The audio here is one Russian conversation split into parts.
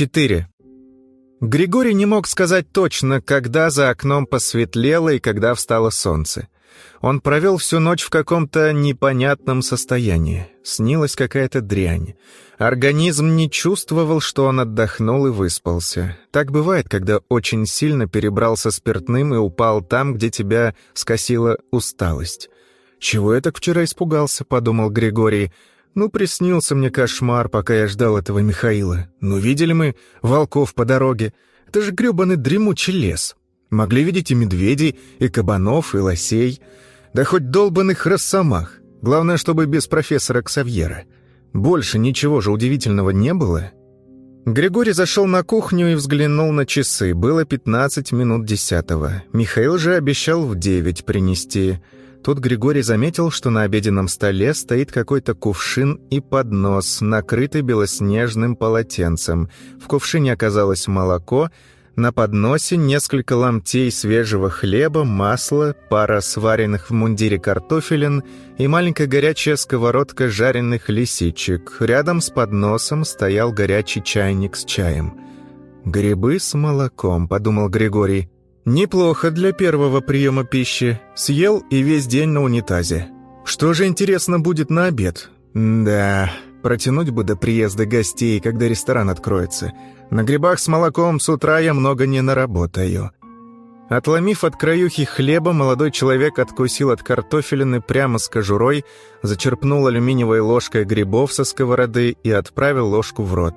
Четыре. Григорий не мог сказать точно, когда за окном посветлело и когда встало солнце. Он провел всю ночь в каком-то непонятном состоянии. Снилась какая-то дрянь. Организм не чувствовал, что он отдохнул и выспался. Так бывает, когда очень сильно перебрался спиртным и упал там, где тебя скосила усталость. «Чего я так вчера испугался?» — подумал Григорий. «Ну, приснился мне кошмар, пока я ждал этого Михаила. Ну, видели мы волков по дороге. Это же грёбаный дремучий лес. Могли видеть и медведей, и кабанов, и лосей. Да хоть долбанных росомах. Главное, чтобы без профессора Ксавьера. Больше ничего же удивительного не было». Григорий зашел на кухню и взглянул на часы. Было 15 минут десятого. Михаил же обещал в девять принести. Тут Григорий заметил, что на обеденном столе стоит какой-то кувшин и поднос, накрытый белоснежным полотенцем. В кувшине оказалось молоко, на подносе несколько ломтей свежего хлеба, масла, пара сваренных в мундире картофелин и маленькая горячая сковородка жареных лисичек. Рядом с подносом стоял горячий чайник с чаем. «Грибы с молоком», — подумал Григорий. Неплохо для первого приема пищи. Съел и весь день на унитазе. Что же интересно будет на обед? Да, протянуть бы до приезда гостей, когда ресторан откроется. На грибах с молоком с утра я много не наработаю. Отломив от краюхи хлеба, молодой человек откусил от картофелины прямо с кожурой, зачерпнул алюминиевой ложкой грибов со сковороды и отправил ложку в рот.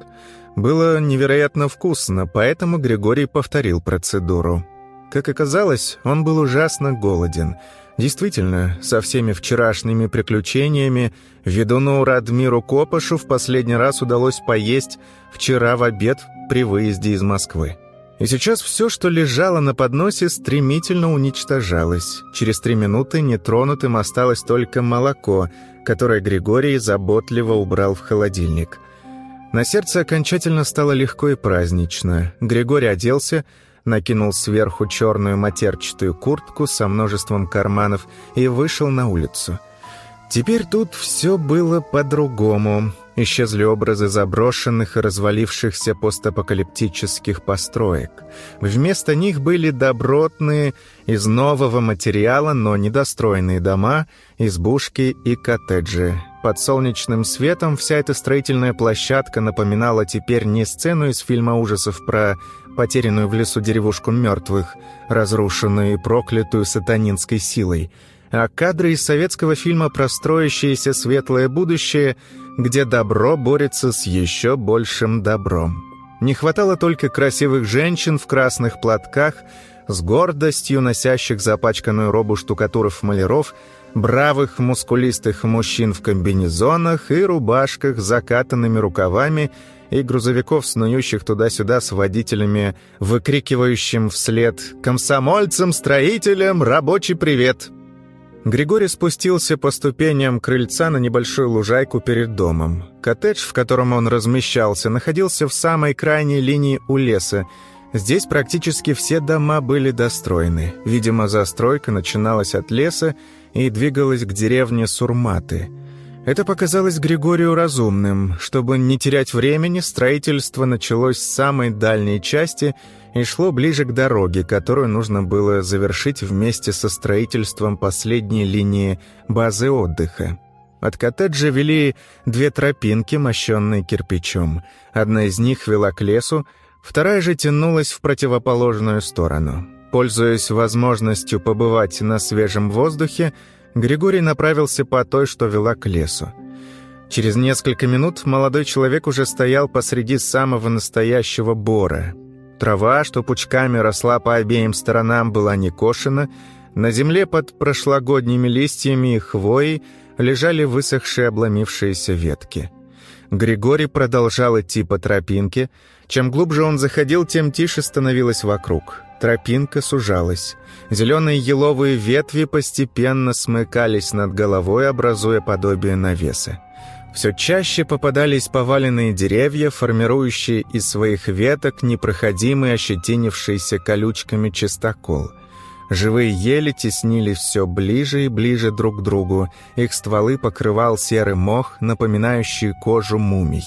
Было невероятно вкусно, поэтому Григорий повторил процедуру. Как оказалось, он был ужасно голоден. Действительно, со всеми вчерашними приключениями ведуну Радмиру Копашу в последний раз удалось поесть вчера в обед при выезде из Москвы. И сейчас все, что лежало на подносе, стремительно уничтожалось. Через три минуты нетронутым осталось только молоко, которое Григорий заботливо убрал в холодильник. На сердце окончательно стало легко и празднично. Григорий оделся, накинул сверху черную матерчатую куртку со множеством карманов и вышел на улицу. Теперь тут все было по-другому. Исчезли образы заброшенных и развалившихся постапокалиптических построек. Вместо них были добротные, из нового материала, но недостроенные дома, избушки и коттеджи. Под солнечным светом вся эта строительная площадка напоминала теперь не сцену из фильма ужасов про потерянную в лесу деревушку мертвых, разрушенную и проклятую сатанинской силой, а кадры из советского фильма про строящееся светлое будущее, где добро борется с еще большим добром. Не хватало только красивых женщин в красных платках, с гордостью носящих запачканную робу штукатуров-маляров, бравых мускулистых мужчин в комбинезонах и рубашках с закатанными рукавами и грузовиков, снующих туда-сюда с водителями, выкрикивающим вслед «Комсомольцам, строителям, рабочий привет!». Григорий спустился по ступеням крыльца на небольшую лужайку перед домом. Коттедж, в котором он размещался, находился в самой крайней линии у леса. Здесь практически все дома были достроены. Видимо, застройка начиналась от леса и двигалась к деревне Сурматы – это показалось Григорию разумным. Чтобы не терять времени, строительство началось с самой дальней части и шло ближе к дороге, которую нужно было завершить вместе со строительством последней линии базы отдыха. От коттеджа вели две тропинки, мощенные кирпичом. Одна из них вела к лесу, вторая же тянулась в противоположную сторону. Пользуясь возможностью побывать на свежем воздухе, Григорий направился по той, что вела к лесу. Через несколько минут молодой человек уже стоял посреди самого настоящего бора. Трава, что пучками росла по обеим сторонам, была не кошена. На земле под прошлогодними листьями и хвоей лежали высохшие обломившиеся ветки. Григорий продолжал идти по тропинке. Чем глубже он заходил, тем тише становилось вокруг. Тропинка сужалась. Зеленые еловые ветви постепенно смыкались над головой, образуя подобие навеса. Все чаще попадались поваленные деревья, формирующие из своих веток непроходимый ощетинившийся колючками чистокол. Живые ели теснились все ближе и ближе друг к другу, их стволы покрывал серый мох, напоминающий кожу мумий.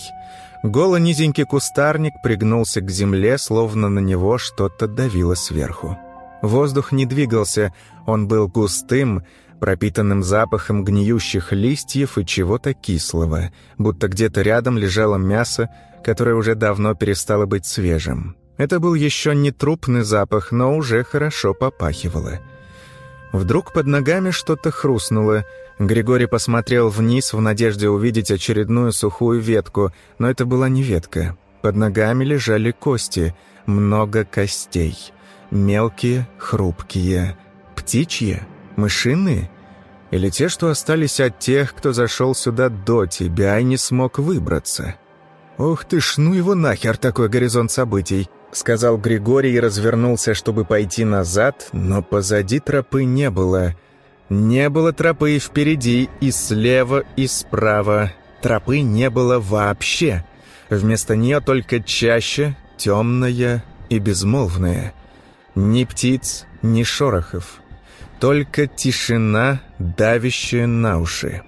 Голый низенький кустарник пригнулся к земле, словно на него что-то давило сверху. Воздух не двигался, он был густым, пропитанным запахом гниющих листьев и чего-то кислого, будто где-то рядом лежало мясо, которое уже давно перестало быть свежим. Это был еще не трупный запах, но уже хорошо попахивало. Вдруг под ногами что-то хрустнуло. Григорий посмотрел вниз в надежде увидеть очередную сухую ветку, но это была не ветка. Под ногами лежали кости, много костей. Мелкие, хрупкие. Птичьи? Мышиные? Или те, что остались от тех, кто зашел сюда до тебя и не смог выбраться? Ух ты ж, ну его нахер такой горизонт событий сказал Григорий и развернулся, чтобы пойти назад, но позади тропы не было. Не было тропы впереди, и слева, и справа. Тропы не было вообще. Вместо нее только чаще, темная и безмолвная. Ни птиц, ни шорохов. Только тишина, давящая на уши.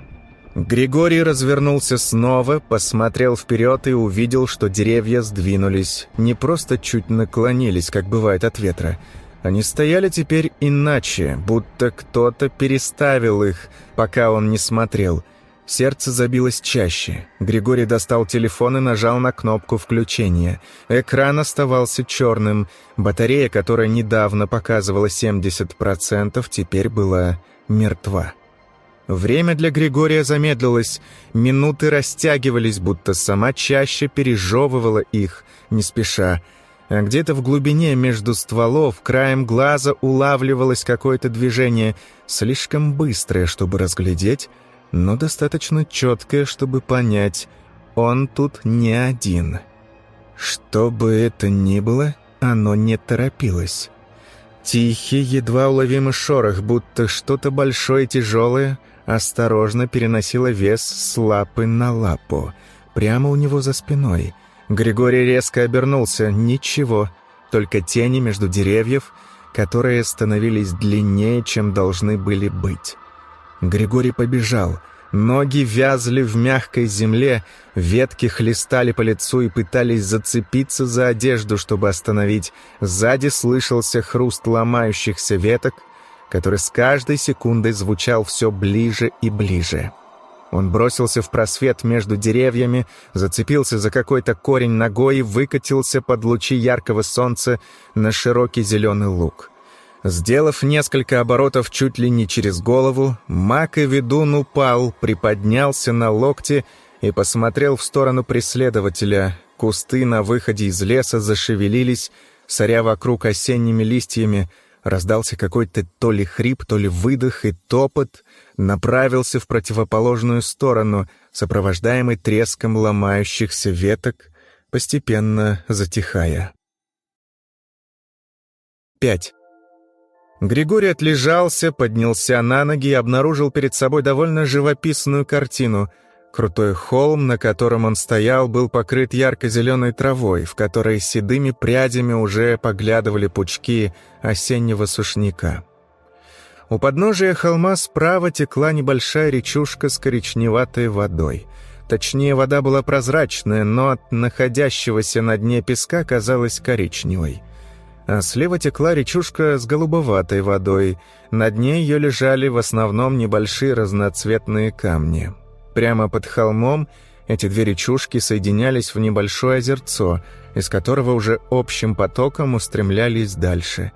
Григорий развернулся снова, посмотрел вперед и увидел, что деревья сдвинулись. Не просто чуть наклонились, как бывает от ветра. Они стояли теперь иначе, будто кто-то переставил их, пока он не смотрел. Сердце забилось чаще. Григорий достал телефон и нажал на кнопку включения. Экран оставался черным. Батарея, которая недавно показывала 70%, теперь была мертва. Время для Григория замедлилось, минуты растягивались, будто сама чаще пережевывала их, не спеша. А где-то в глубине между стволов краем глаза улавливалось какое-то движение, слишком быстрое, чтобы разглядеть, но достаточно четкое, чтобы понять, он тут не один. Что бы это ни было, оно не торопилось. Тихий, едва уловимый шорох, будто что-то большое и тяжелое осторожно переносила вес с лапы на лапу, прямо у него за спиной. Григорий резко обернулся. Ничего, только тени между деревьев, которые становились длиннее, чем должны были быть. Григорий побежал. Ноги вязли в мягкой земле, ветки хлестали по лицу и пытались зацепиться за одежду, чтобы остановить. Сзади слышался хруст ломающихся веток, который с каждой секундой звучал все ближе и ближе. Он бросился в просвет между деревьями, зацепился за какой-то корень ногой и выкатился под лучи яркого солнца на широкий зеленый луг. Сделав несколько оборотов чуть ли не через голову, Мак и ведун упал, приподнялся на локте и посмотрел в сторону преследователя. Кусты на выходе из леса зашевелились, соря вокруг осенними листьями, Раздался какой-то то ли хрип, то ли выдох, и топот направился в противоположную сторону, сопровождаемый треском ломающихся веток, постепенно затихая. 5. Григорий отлежался, поднялся на ноги и обнаружил перед собой довольно живописную картину — Крутой холм, на котором он стоял, был покрыт ярко-зеленой травой, в которой седыми прядями уже поглядывали пучки осеннего сушняка. У подножия холма справа текла небольшая речушка с коричневатой водой. Точнее, вода была прозрачная, но от находящегося на дне песка казалась коричневой. А слева текла речушка с голубоватой водой. На дне ее лежали в основном небольшие разноцветные камни. Прямо под холмом эти две речушки соединялись в небольшое озерцо, из которого уже общим потоком устремлялись дальше.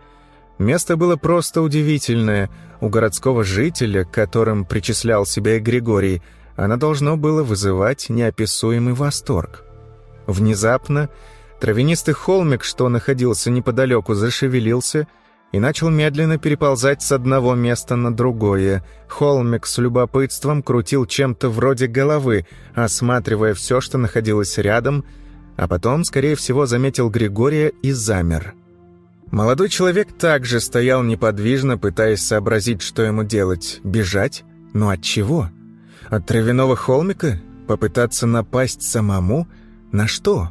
Место было просто удивительное. У городского жителя, которым причислял себя и Григорий, оно должно было вызывать неописуемый восторг. Внезапно травянистый холмик, что находился неподалеку, зашевелился — и начал медленно переползать с одного места на другое. Холмик с любопытством крутил чем-то вроде головы, осматривая все, что находилось рядом, а потом, скорее всего, заметил Григория и замер. Молодой человек также стоял неподвижно, пытаясь сообразить, что ему делать. Бежать? Но от чего? От травяного холмика? Попытаться напасть самому? На что?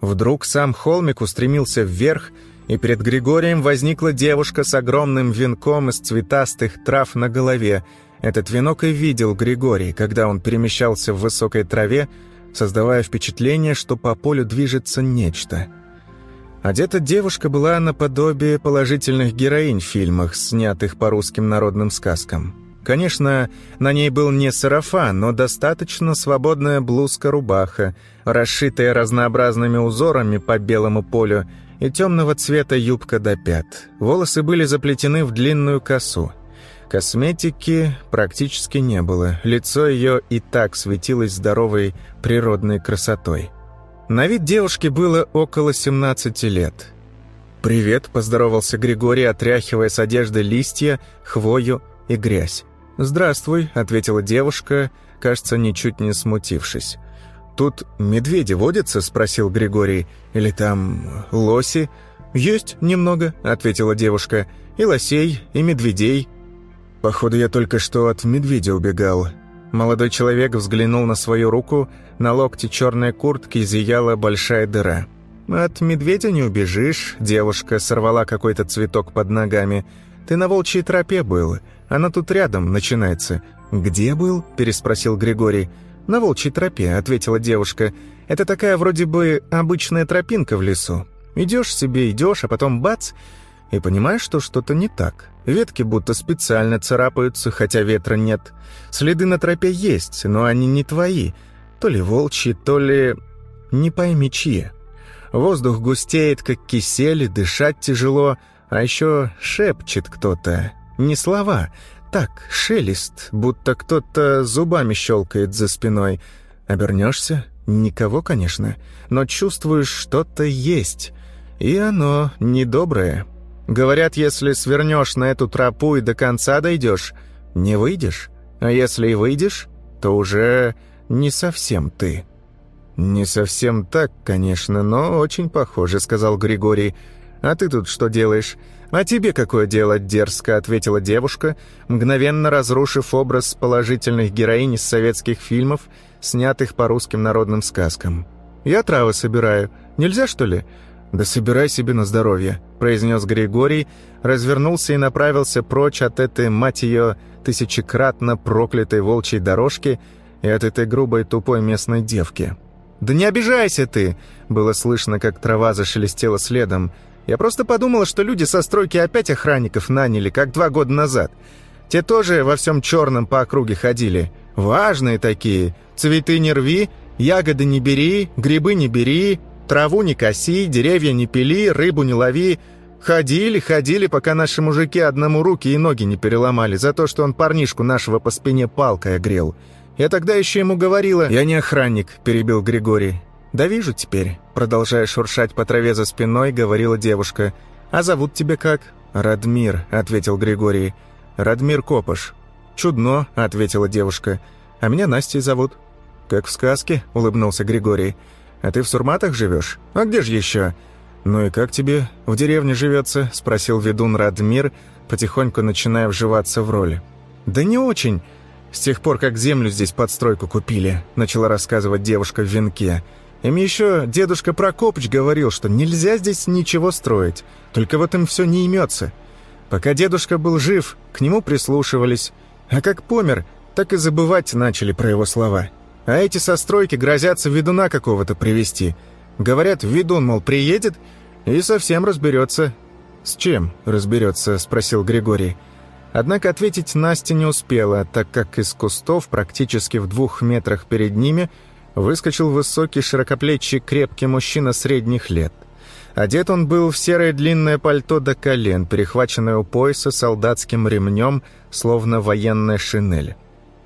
Вдруг сам холмик устремился вверх, и перед Григорием возникла девушка с огромным венком из цветастых трав на голове. Этот венок и видел Григорий, когда он перемещался в высокой траве, создавая впечатление, что по полю движется нечто. Одета девушка была наподобие положительных героинь в фильмах, снятых по русским народным сказкам. Конечно, на ней был не сарафан, но достаточно свободная блузка-рубаха, расшитая разнообразными узорами по белому полю, и темного цвета юбка до пят. Волосы были заплетены в длинную косу. Косметики практически не было, лицо ее и так светилось здоровой природной красотой. На вид девушки было около 17 лет. «Привет», — поздоровался Григорий, отряхивая с одежды листья, хвою и грязь. «Здравствуй», — ответила девушка, кажется, ничуть не смутившись. «Тут медведи водятся?» — спросил Григорий. «Или там лоси?» «Есть немного», — ответила девушка. «И лосей, и медведей». «Походу, я только что от медведя убегал». Молодой человек взглянул на свою руку, на локте черной куртки зияла большая дыра. «От медведя не убежишь», — девушка сорвала какой-то цветок под ногами. «Ты на волчьей тропе был. Она тут рядом начинается». «Где был?» — переспросил Григорий. «На волчьей тропе», — ответила девушка. «Это такая вроде бы обычная тропинка в лесу. Идешь себе, идешь, а потом бац, и понимаешь, что что-то не так. Ветки будто специально царапаются, хотя ветра нет. Следы на тропе есть, но они не твои. То ли волчьи, то ли... не пойми чьи. Воздух густеет, как кисель, дышать тяжело, а еще шепчет кто-то. Не слова, так, шелест, будто кто-то зубами щелкает за спиной. Обернешься? Никого, конечно, но чувствуешь, что-то есть. И оно недоброе. Говорят, если свернешь на эту тропу и до конца дойдешь, не выйдешь. А если и выйдешь, то уже не совсем ты». «Не совсем так, конечно, но очень похоже», — сказал Григорий. «А ты тут что делаешь?» «А тебе какое дело?» – дерзко ответила девушка, мгновенно разрушив образ положительных героинь из советских фильмов, снятых по русским народным сказкам. «Я травы собираю. Нельзя, что ли?» «Да собирай себе на здоровье», – произнес Григорий, развернулся и направился прочь от этой, мать ее, тысячекратно проклятой волчьей дорожки и от этой грубой тупой местной девки. «Да не обижайся ты!» – было слышно, как трава зашелестела следом – я просто подумала, что люди со стройки опять охранников наняли, как два года назад. Те тоже во всем черном по округе ходили. Важные такие. Цветы не рви, ягоды не бери, грибы не бери, траву не коси, деревья не пили, рыбу не лови. Ходили, ходили, пока наши мужики одному руки и ноги не переломали за то, что он парнишку нашего по спине палкой огрел. Я тогда еще ему говорила... «Я не охранник», — перебил Григорий. «Да вижу теперь», — продолжая шуршать по траве за спиной, говорила девушка. «А зовут тебя как?» «Радмир», — ответил Григорий. «Радмир Копыш». «Чудно», — ответила девушка. «А меня Настей зовут». «Как в сказке», — улыбнулся Григорий. «А ты в Сурматах живешь? А где же еще?» «Ну и как тебе в деревне живется?» — спросил ведун Радмир, потихоньку начиная вживаться в роль. «Да не очень. С тех пор, как землю здесь под стройку купили», — начала рассказывать девушка в венке. Им еще дедушка Прокопыч говорил, что нельзя здесь ничего строить, только в этом все не имется. Пока дедушка был жив, к нему прислушивались, а как помер, так и забывать начали про его слова. А эти состройки грозятся ведуна какого-то привести. Говорят, ведун, мол, приедет и совсем разберется. «С чем разберется?» – спросил Григорий. Однако ответить Настя не успела, так как из кустов практически в двух метрах перед ними – выскочил высокий широкоплечий крепкий мужчина средних лет. Одет он был в серое длинное пальто до колен, перехваченное у пояса солдатским ремнем, словно военная шинель.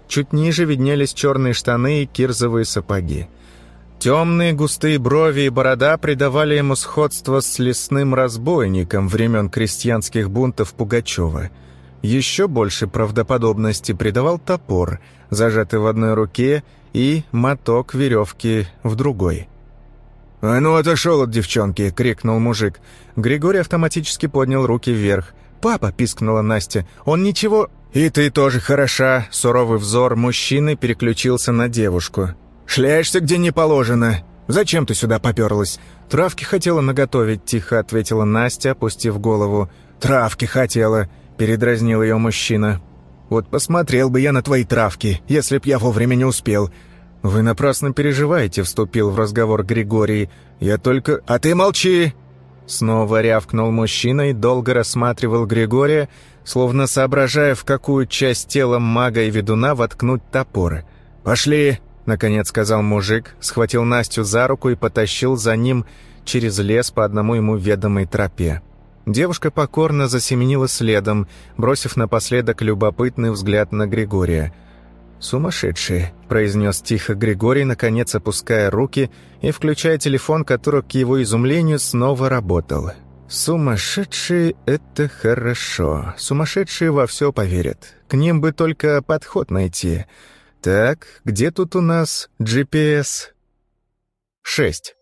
Чуть ниже виднелись черные штаны и кирзовые сапоги. Темные густые брови и борода придавали ему сходство с лесным разбойником времен крестьянских бунтов Пугачева. Еще больше правдоподобности придавал топор, зажатый в одной руке и моток веревки в другой. «А ну отошел от девчонки!» — крикнул мужик. Григорий автоматически поднял руки вверх. «Папа!» — пискнула Настя. «Он ничего...» «И ты тоже хороша!» — суровый взор мужчины переключился на девушку. «Шляешься, где не положено! Зачем ты сюда поперлась?» «Травки хотела наготовить», — тихо ответила Настя, опустив голову. «Травки хотела», — передразнил ее мужчина. Вот посмотрел бы я на твои травки, если б я вовремя не успел. «Вы напрасно переживаете», — вступил в разговор Григорий. «Я только...» «А ты молчи!» Снова рявкнул мужчина и долго рассматривал Григория, словно соображая, в какую часть тела мага и ведуна воткнуть топоры. «Пошли!» — наконец сказал мужик, схватил Настю за руку и потащил за ним через лес по одному ему ведомой тропе. Девушка покорно засеменила следом, бросив напоследок любопытный взгляд на Григория. «Сумасшедший», — произнес тихо Григорий, наконец опуская руки и включая телефон, который, к его изумлению, снова работал. «Сумасшедшие — это хорошо. Сумасшедшие во все поверят. К ним бы только подход найти. Так, где тут у нас GPS?» Шесть.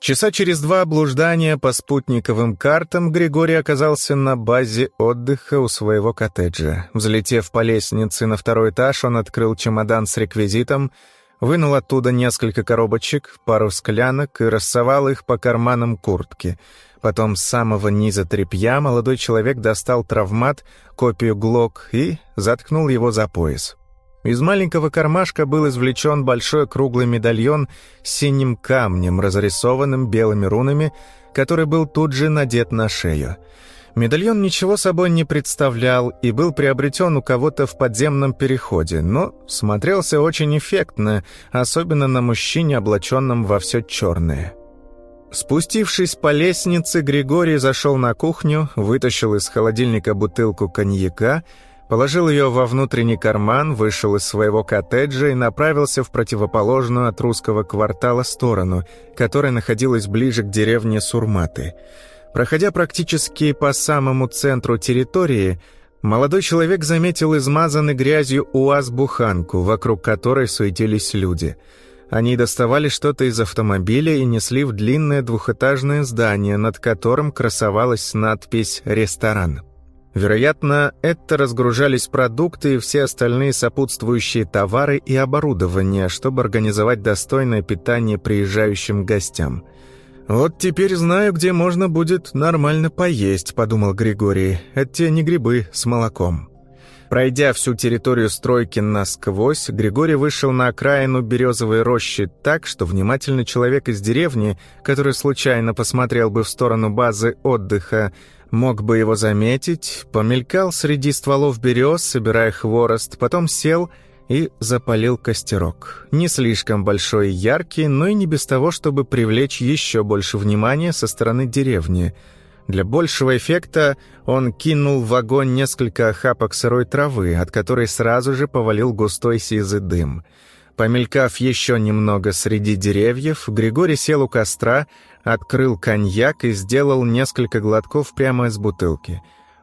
Часа через два блуждания по спутниковым картам Григорий оказался на базе отдыха у своего коттеджа. Взлетев по лестнице на второй этаж, он открыл чемодан с реквизитом, вынул оттуда несколько коробочек, пару склянок и рассовал их по карманам куртки. Потом с самого низа тряпья молодой человек достал травмат, копию ГЛОК и заткнул его за пояс. Из маленького кармашка был извлечен большой круглый медальон с синим камнем, разрисованным белыми рунами, который был тут же надет на шею. Медальон ничего собой не представлял и был приобретен у кого-то в подземном переходе, но смотрелся очень эффектно, особенно на мужчине, облаченном во все черное. Спустившись по лестнице, Григорий зашел на кухню, вытащил из холодильника бутылку коньяка — Положил ее во внутренний карман, вышел из своего коттеджа и направился в противоположную от русского квартала сторону, которая находилась ближе к деревне Сурматы. Проходя практически по самому центру территории, молодой человек заметил измазанный грязью УАЗ-буханку, вокруг которой суетились люди. Они доставали что-то из автомобиля и несли в длинное двухэтажное здание, над которым красовалась надпись «Ресторан». Вероятно, это разгружались продукты и все остальные сопутствующие товары и оборудование, чтобы организовать достойное питание приезжающим гостям. «Вот теперь знаю, где можно будет нормально поесть», — подумал Григорий. «Это те не грибы с молоком». Пройдя всю территорию стройки насквозь, Григорий вышел на окраину березовой рощи так, что внимательный человек из деревни, который случайно посмотрел бы в сторону базы отдыха, мог бы его заметить, помелькал среди стволов берез, собирая хворост, потом сел и запалил костерок. Не слишком большой и яркий, но и не без того, чтобы привлечь еще больше внимания со стороны деревни. Для большего эффекта он кинул в огонь несколько охапок сырой травы, от которой сразу же повалил густой сизый дым — Помелькав еще немного среди деревьев, Григорий сел у костра, открыл коньяк и сделал несколько глотков прямо из бутылки.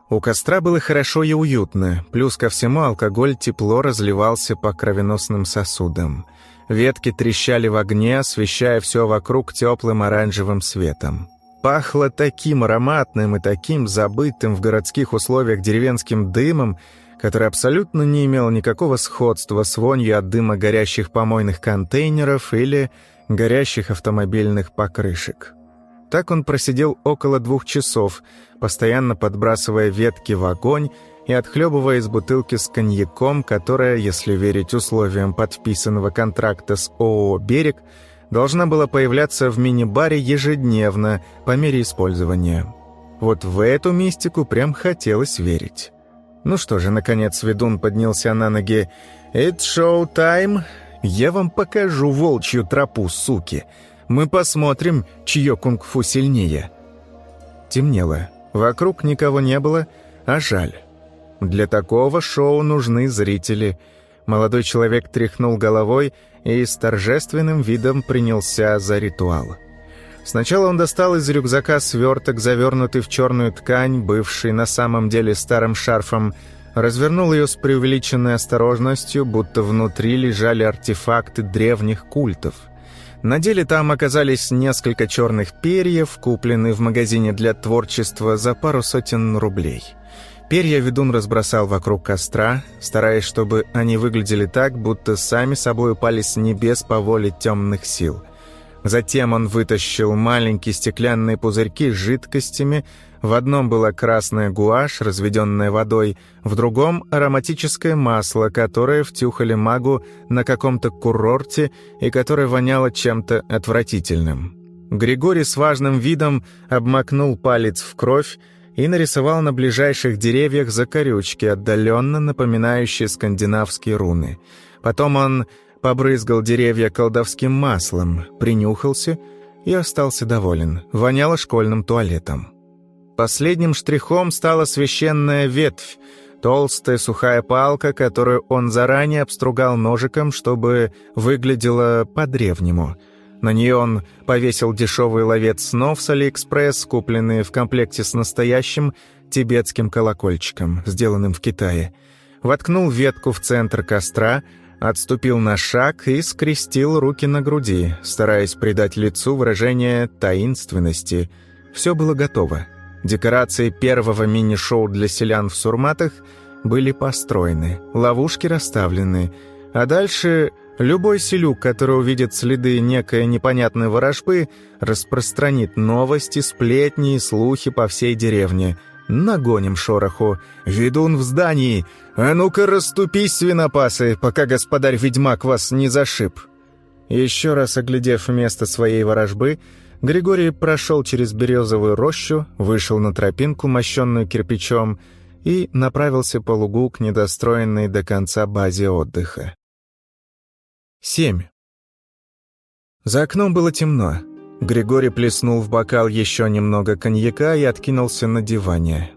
У костра было хорошо и уютно, плюс ко всему алкоголь тепло разливался по кровеносным сосудам. Ветки трещали в огне, освещая все вокруг теплым оранжевым светом. Пахло таким ароматным и таким забытым в городских условиях деревенским дымом, который абсолютно не имел никакого сходства с вонью от дыма горящих помойных контейнеров или горящих автомобильных покрышек. Так он просидел около двух часов, постоянно подбрасывая ветки в огонь и отхлебывая из бутылки с коньяком, которая, если верить условиям подписанного контракта с ООО «Берег», должна была появляться в мини-баре ежедневно по мере использования. Вот в эту мистику прям хотелось верить. Ну что же, наконец ведун поднялся на ноги. «It's show time. Я вам покажу волчью тропу, суки. Мы посмотрим, чье кунг-фу сильнее». Темнело. Вокруг никого не было, а жаль. Для такого шоу нужны зрители. Молодой человек тряхнул головой и с торжественным видом принялся за ритуал. Сначала он достал из рюкзака сверток, завернутый в черную ткань, бывший на самом деле старым шарфом, развернул ее с преувеличенной осторожностью, будто внутри лежали артефакты древних культов. На деле там оказались несколько черных перьев, купленные в магазине для творчества за пару сотен рублей. Перья ведун разбросал вокруг костра, стараясь, чтобы они выглядели так, будто сами собой упали с небес по воле темных сил – Затем он вытащил маленькие стеклянные пузырьки с жидкостями. В одном была красная гуашь, разведенная водой, в другом — ароматическое масло, которое втюхали магу на каком-то курорте и которое воняло чем-то отвратительным. Григорий с важным видом обмакнул палец в кровь и нарисовал на ближайших деревьях закорючки, отдаленно напоминающие скандинавские руны. Потом он побрызгал деревья колдовским маслом, принюхался и остался доволен. Воняло школьным туалетом. Последним штрихом стала священная ветвь, толстая сухая палка, которую он заранее обстругал ножиком, чтобы выглядела по-древнему — на нее он повесил дешевый ловец снов с Алиэкспресс, купленный в комплекте с настоящим тибетским колокольчиком, сделанным в Китае. Воткнул ветку в центр костра, отступил на шаг и скрестил руки на груди, стараясь придать лицу выражение таинственности. Все было готово. Декорации первого мини-шоу для селян в Сурматах были построены, ловушки расставлены, а дальше Любой селюк, который увидит следы некой непонятной ворожбы, распространит новости, сплетни и слухи по всей деревне. Нагоним шороху. «Ведун в здании! А ну-ка расступись, свинопасы, пока господарь-ведьмак вас не зашиб!» Еще раз оглядев место своей ворожбы, Григорий прошел через березовую рощу, вышел на тропинку, мощенную кирпичом, и направился по лугу к недостроенной до конца базе отдыха. 7. За окном было темно. Григорий плеснул в бокал еще немного коньяка и откинулся на диване.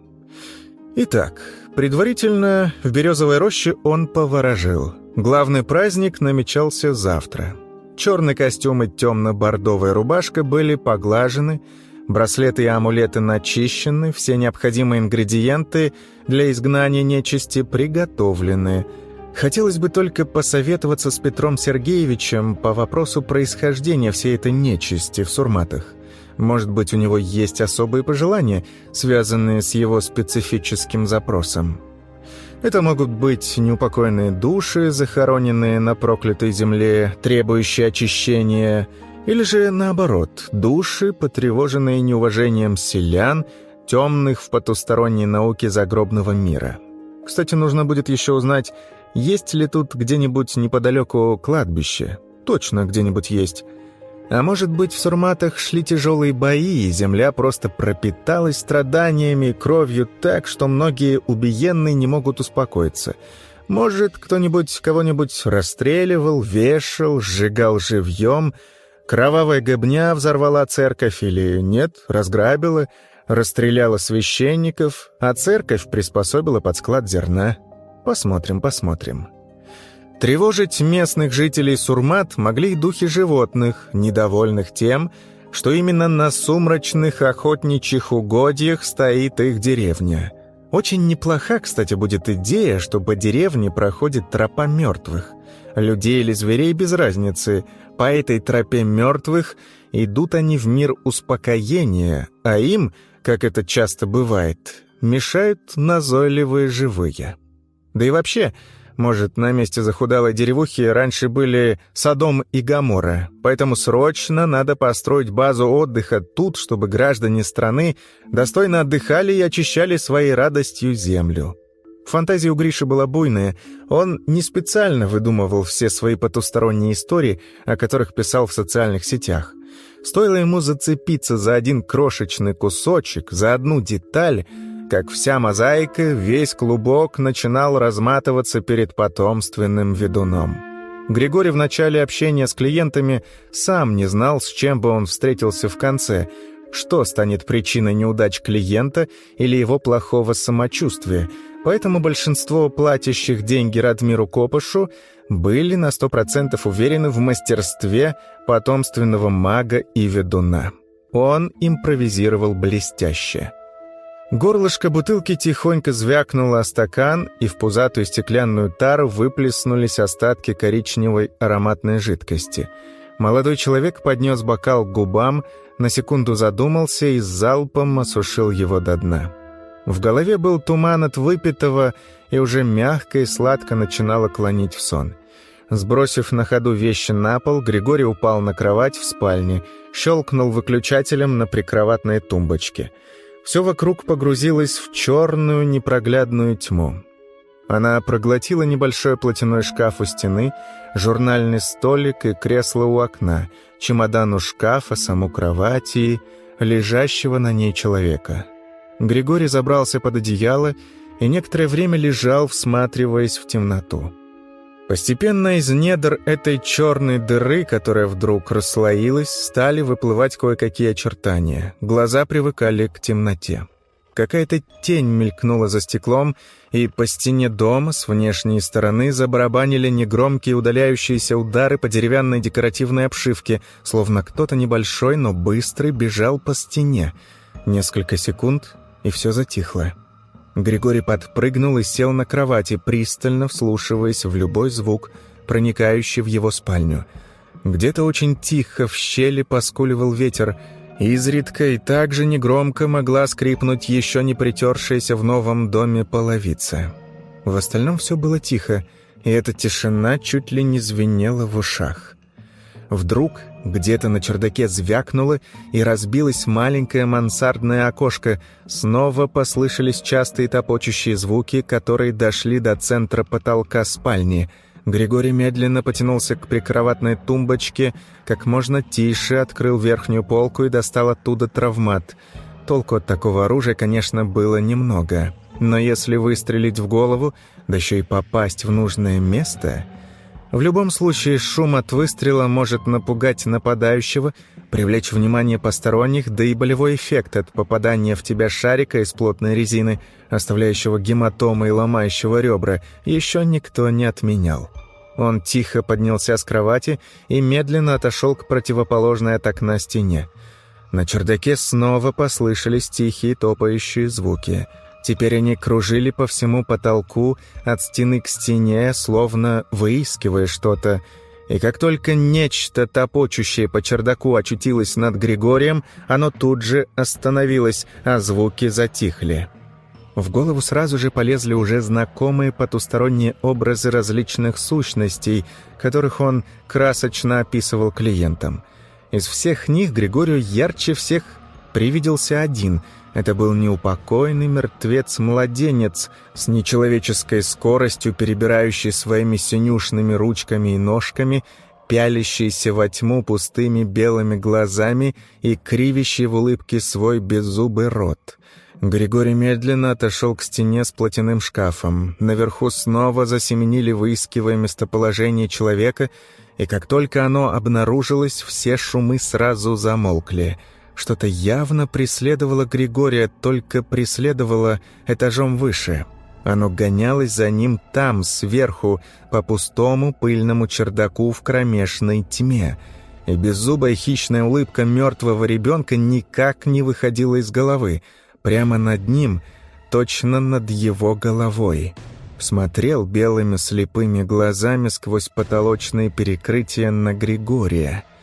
Итак, предварительно в Березовой роще он поворожил. Главный праздник намечался завтра. Черный костюм и темно-бордовая рубашка были поглажены, браслеты и амулеты начищены, все необходимые ингредиенты для изгнания нечисти приготовлены – Хотелось бы только посоветоваться с Петром Сергеевичем по вопросу происхождения всей этой нечисти в Сурматах. Может быть, у него есть особые пожелания, связанные с его специфическим запросом. Это могут быть неупокоенные души, захороненные на проклятой земле, требующие очищения, или же, наоборот, души, потревоженные неуважением селян, темных в потусторонней науке загробного мира. Кстати, нужно будет еще узнать, есть ли тут где-нибудь неподалеку кладбище? Точно где-нибудь есть. А может быть, в Сурматах шли тяжелые бои, и земля просто пропиталась страданиями, кровью так, что многие убиенные не могут успокоиться. Может, кто-нибудь кого-нибудь расстреливал, вешал, сжигал живьем, кровавая гобня взорвала церковь или нет, разграбила, расстреляла священников, а церковь приспособила под склад зерна. Посмотрим, посмотрим. Тревожить местных жителей Сурмат могли и духи животных, недовольных тем, что именно на сумрачных охотничьих угодьях стоит их деревня. Очень неплоха, кстати, будет идея, что по деревне проходит тропа мертвых. Людей или зверей без разницы. По этой тропе мертвых идут они в мир успокоения, а им, как это часто бывает, мешают назойливые живые. Да и вообще, может, на месте захудалой деревухи раньше были Содом и Гамора, поэтому срочно надо построить базу отдыха тут, чтобы граждане страны достойно отдыхали и очищали своей радостью землю. Фантазия у Гриши была буйная. Он не специально выдумывал все свои потусторонние истории, о которых писал в социальных сетях. Стоило ему зацепиться за один крошечный кусочек, за одну деталь — как вся мозаика, весь клубок начинал разматываться перед потомственным ведуном. Григорий в начале общения с клиентами сам не знал, с чем бы он встретился в конце, что станет причиной неудач клиента или его плохого самочувствия, поэтому большинство платящих деньги Радмиру Копышу были на сто процентов уверены в мастерстве потомственного мага и ведуна. Он импровизировал блестяще. Горлышко бутылки тихонько звякнуло о стакан, и в пузатую стеклянную тару выплеснулись остатки коричневой ароматной жидкости. Молодой человек поднес бокал к губам, на секунду задумался и с залпом осушил его до дна. В голове был туман от выпитого, и уже мягко и сладко начинало клонить в сон. Сбросив на ходу вещи на пол, Григорий упал на кровать в спальне, щелкнул выключателем на прикроватной тумбочке. Все вокруг погрузилось в черную непроглядную тьму. Она проглотила небольшой платяной шкаф у стены, журнальный столик и кресло у окна, чемодан у шкафа, саму кровать и лежащего на ней человека. Григорий забрался под одеяло и некоторое время лежал, всматриваясь в темноту. Постепенно из недр этой черной дыры, которая вдруг расслоилась, стали выплывать кое-какие очертания. Глаза привыкали к темноте. Какая-то тень мелькнула за стеклом, и по стене дома с внешней стороны забарабанили негромкие удаляющиеся удары по деревянной декоративной обшивке, словно кто-то небольшой, но быстрый бежал по стене. Несколько секунд, и все затихло. Григорий подпрыгнул и сел на кровати, пристально вслушиваясь в любой звук, проникающий в его спальню. Где-то очень тихо в щели поскуливал ветер, изредка и также негромко могла скрипнуть еще не притершаяся в новом доме половица. В остальном все было тихо, и эта тишина чуть ли не звенела в ушах. Вдруг где-то на чердаке звякнуло и разбилось маленькое мансардное окошко. Снова послышались частые топочущие звуки, которые дошли до центра потолка спальни. Григорий медленно потянулся к прикроватной тумбочке, как можно тише открыл верхнюю полку и достал оттуда травмат. Толку от такого оружия, конечно, было немного. Но если выстрелить в голову, да еще и попасть в нужное место... В любом случае, шум от выстрела может напугать нападающего, привлечь внимание посторонних, да и болевой эффект от попадания в тебя шарика из плотной резины, оставляющего гематомы и ломающего ребра, еще никто не отменял. Он тихо поднялся с кровати и медленно отошел к противоположной от окна стене. На чердаке снова послышались тихие топающие звуки — Теперь они кружили по всему потолку, от стены к стене, словно выискивая что-то. И как только нечто топочущее по чердаку очутилось над Григорием, оно тут же остановилось, а звуки затихли. В голову сразу же полезли уже знакомые потусторонние образы различных сущностей, которых он красочно описывал клиентам. Из всех них Григорию ярче всех привиделся один — это был неупокойный мертвец-младенец с нечеловеческой скоростью, перебирающий своими синюшными ручками и ножками, пялящийся во тьму пустыми белыми глазами и кривящий в улыбке свой беззубый рот. Григорий медленно отошел к стене с платяным шкафом. Наверху снова засеменили, выискивая местоположение человека, и как только оно обнаружилось, все шумы сразу замолкли — что-то явно преследовало Григория, только преследовало этажом выше. Оно гонялось за ним там, сверху, по пустому пыльному чердаку в кромешной тьме. И беззубая хищная улыбка мертвого ребенка никак не выходила из головы. Прямо над ним, точно над его головой. Смотрел белыми слепыми глазами сквозь потолочные перекрытия на Григория —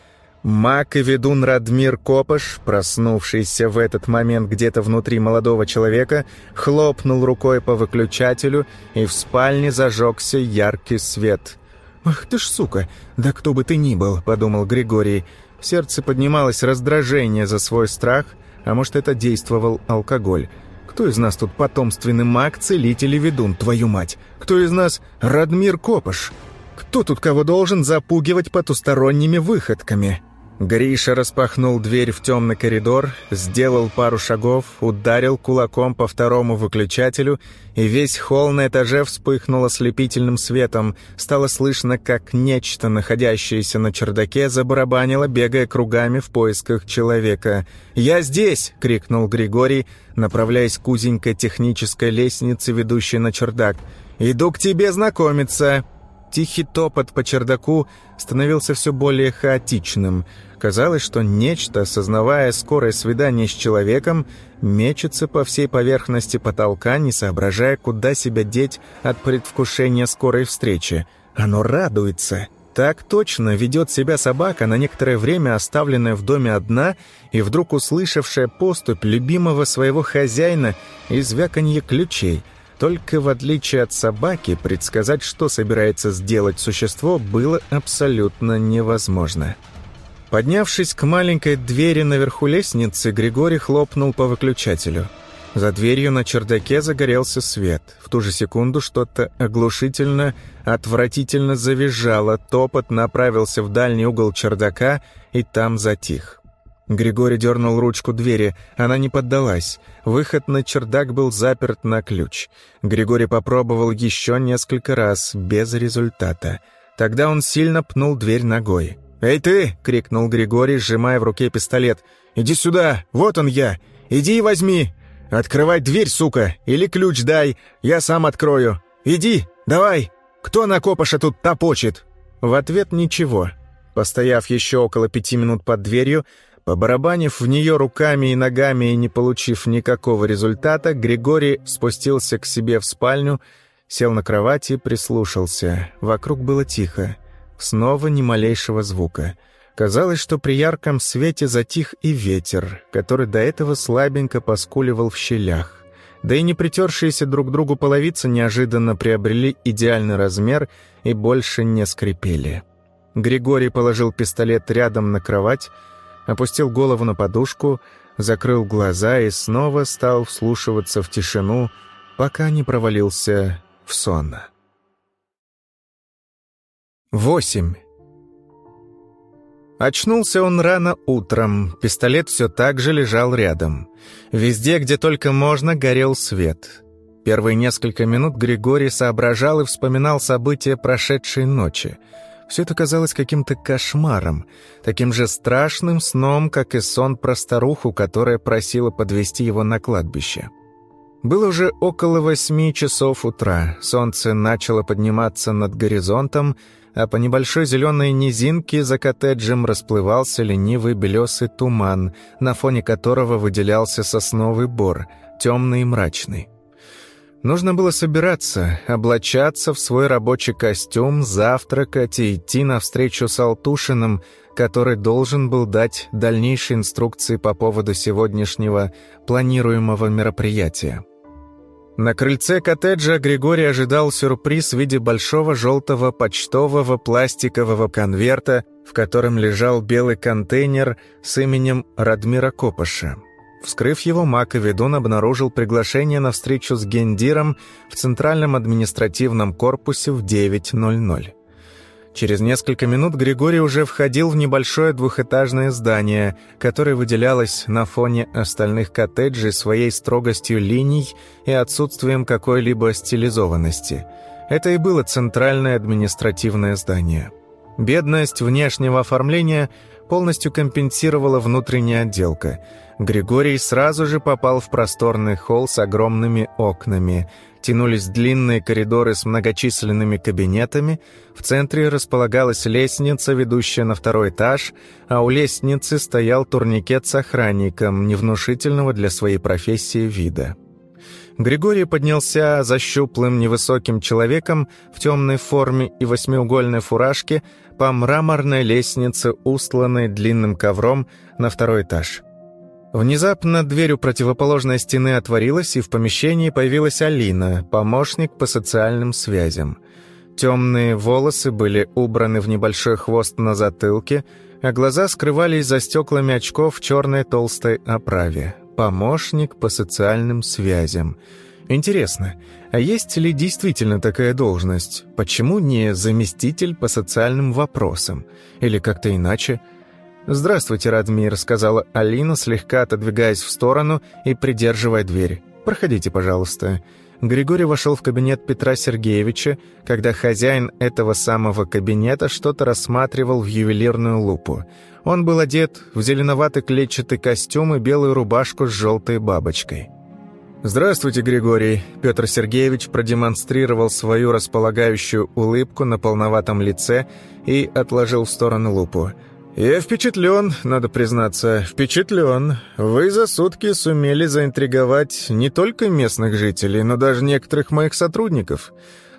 Маг и ведун Радмир Копыш, проснувшийся в этот момент где-то внутри молодого человека, хлопнул рукой по выключателю, и в спальне зажегся яркий свет. «Ах ты ж сука! Да кто бы ты ни был!» — подумал Григорий. В сердце поднималось раздражение за свой страх, а может, это действовал алкоголь. Кто из нас тут потомственный маг, целитель и ведун, твою мать? Кто из нас Радмир Копыш? Кто тут кого должен запугивать потусторонними выходками?» Гриша распахнул дверь в темный коридор, сделал пару шагов, ударил кулаком по второму выключателю, и весь холл на этаже вспыхнул ослепительным светом. Стало слышно, как нечто, находящееся на чердаке, забарабанило, бегая кругами в поисках человека. «Я здесь!» — крикнул Григорий, направляясь к узенькой технической лестнице, ведущей на чердак. «Иду к тебе знакомиться!» Тихий топот по чердаку становился все более хаотичным. Казалось, что нечто, осознавая скорое свидание с человеком, мечется по всей поверхности потолка, не соображая, куда себя деть от предвкушения скорой встречи. Оно радуется. Так точно ведет себя собака, на некоторое время оставленная в доме одна и вдруг услышавшая поступь любимого своего хозяина и звяканье ключей – Только в отличие от собаки, предсказать, что собирается сделать существо, было абсолютно невозможно. Поднявшись к маленькой двери наверху лестницы, Григорий хлопнул по выключателю. За дверью на чердаке загорелся свет. В ту же секунду что-то оглушительно, отвратительно завизжало, топот направился в дальний угол чердака и там затих. Григорий дернул ручку двери, она не поддалась. Выход на чердак был заперт на ключ. Григорий попробовал еще несколько раз, без результата. Тогда он сильно пнул дверь ногой. «Эй ты!» — крикнул Григорий, сжимая в руке пистолет. «Иди сюда! Вот он я! Иди и возьми! Открывай дверь, сука! Или ключ дай! Я сам открою! Иди! Давай! Кто на копыша тут топочет?» В ответ ничего. Постояв еще около пяти минут под дверью, Побарабанив в нее руками и ногами и не получив никакого результата, Григорий спустился к себе в спальню, сел на кровати и прислушался. Вокруг было тихо. Снова ни малейшего звука. Казалось, что при ярком свете затих и ветер, который до этого слабенько поскуливал в щелях. Да и не притершиеся друг к другу половицы неожиданно приобрели идеальный размер и больше не скрипели. Григорий положил пистолет рядом на кровать, опустил голову на подушку, закрыл глаза и снова стал вслушиваться в тишину, пока не провалился в сон. 8. Очнулся он рано утром, пистолет все так же лежал рядом. Везде, где только можно, горел свет. Первые несколько минут Григорий соображал и вспоминал события прошедшей ночи — все это казалось каким-то кошмаром, таким же страшным сном, как и сон про старуху, которая просила подвести его на кладбище. Было уже около восьми часов утра, солнце начало подниматься над горизонтом, а по небольшой зеленой низинке за коттеджем расплывался ленивый белесый туман, на фоне которого выделялся сосновый бор, темный и мрачный. Нужно было собираться, облачаться в свой рабочий костюм, завтракать и идти навстречу с Алтушиным, который должен был дать дальнейшие инструкции по поводу сегодняшнего планируемого мероприятия. На крыльце коттеджа Григорий ожидал сюрприз в виде большого желтого почтового пластикового конверта, в котором лежал белый контейнер с именем Радмира Копыша. Вскрыв его, Маковедун обнаружил приглашение на встречу с гендиром в Центральном административном корпусе в 9.00. Через несколько минут Григорий уже входил в небольшое двухэтажное здание, которое выделялось на фоне остальных коттеджей своей строгостью линий и отсутствием какой-либо стилизованности. Это и было центральное административное здание. Бедность внешнего оформления полностью компенсировала внутренняя отделка – Григорий сразу же попал в просторный холл с огромными окнами. Тянулись длинные коридоры с многочисленными кабинетами. В центре располагалась лестница, ведущая на второй этаж, а у лестницы стоял турникет с охранником, невнушительного для своей профессии вида. Григорий поднялся за щуплым невысоким человеком в темной форме и восьмиугольной фуражке по мраморной лестнице, устланной длинным ковром, на второй этаж. Внезапно дверь у противоположной стены отворилась, и в помещении появилась Алина, помощник по социальным связям. Темные волосы были убраны в небольшой хвост на затылке, а глаза скрывались за стеклами очков в черной толстой оправе. Помощник по социальным связям. Интересно, а есть ли действительно такая должность? Почему не заместитель по социальным вопросам? Или как-то иначе – «Здравствуйте, Радмир», — сказала Алина, слегка отодвигаясь в сторону и придерживая дверь. «Проходите, пожалуйста». Григорий вошел в кабинет Петра Сергеевича, когда хозяин этого самого кабинета что-то рассматривал в ювелирную лупу. Он был одет в зеленоватый клетчатый костюм и белую рубашку с желтой бабочкой. «Здравствуйте, Григорий!» Петр Сергеевич продемонстрировал свою располагающую улыбку на полноватом лице и отложил в сторону лупу. «Я впечатлен, надо признаться, впечатлен. Вы за сутки сумели заинтриговать не только местных жителей, но даже некоторых моих сотрудников.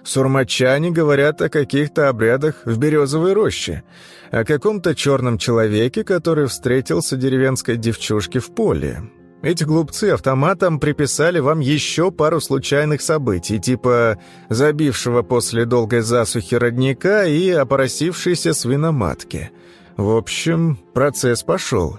Сурмачане говорят о каких-то обрядах в Березовой роще, о каком-то черном человеке, который встретился деревенской девчушке в поле. Эти глупцы автоматом приписали вам еще пару случайных событий, типа забившего после долгой засухи родника и опоросившейся свиноматки. В общем, процесс пошел.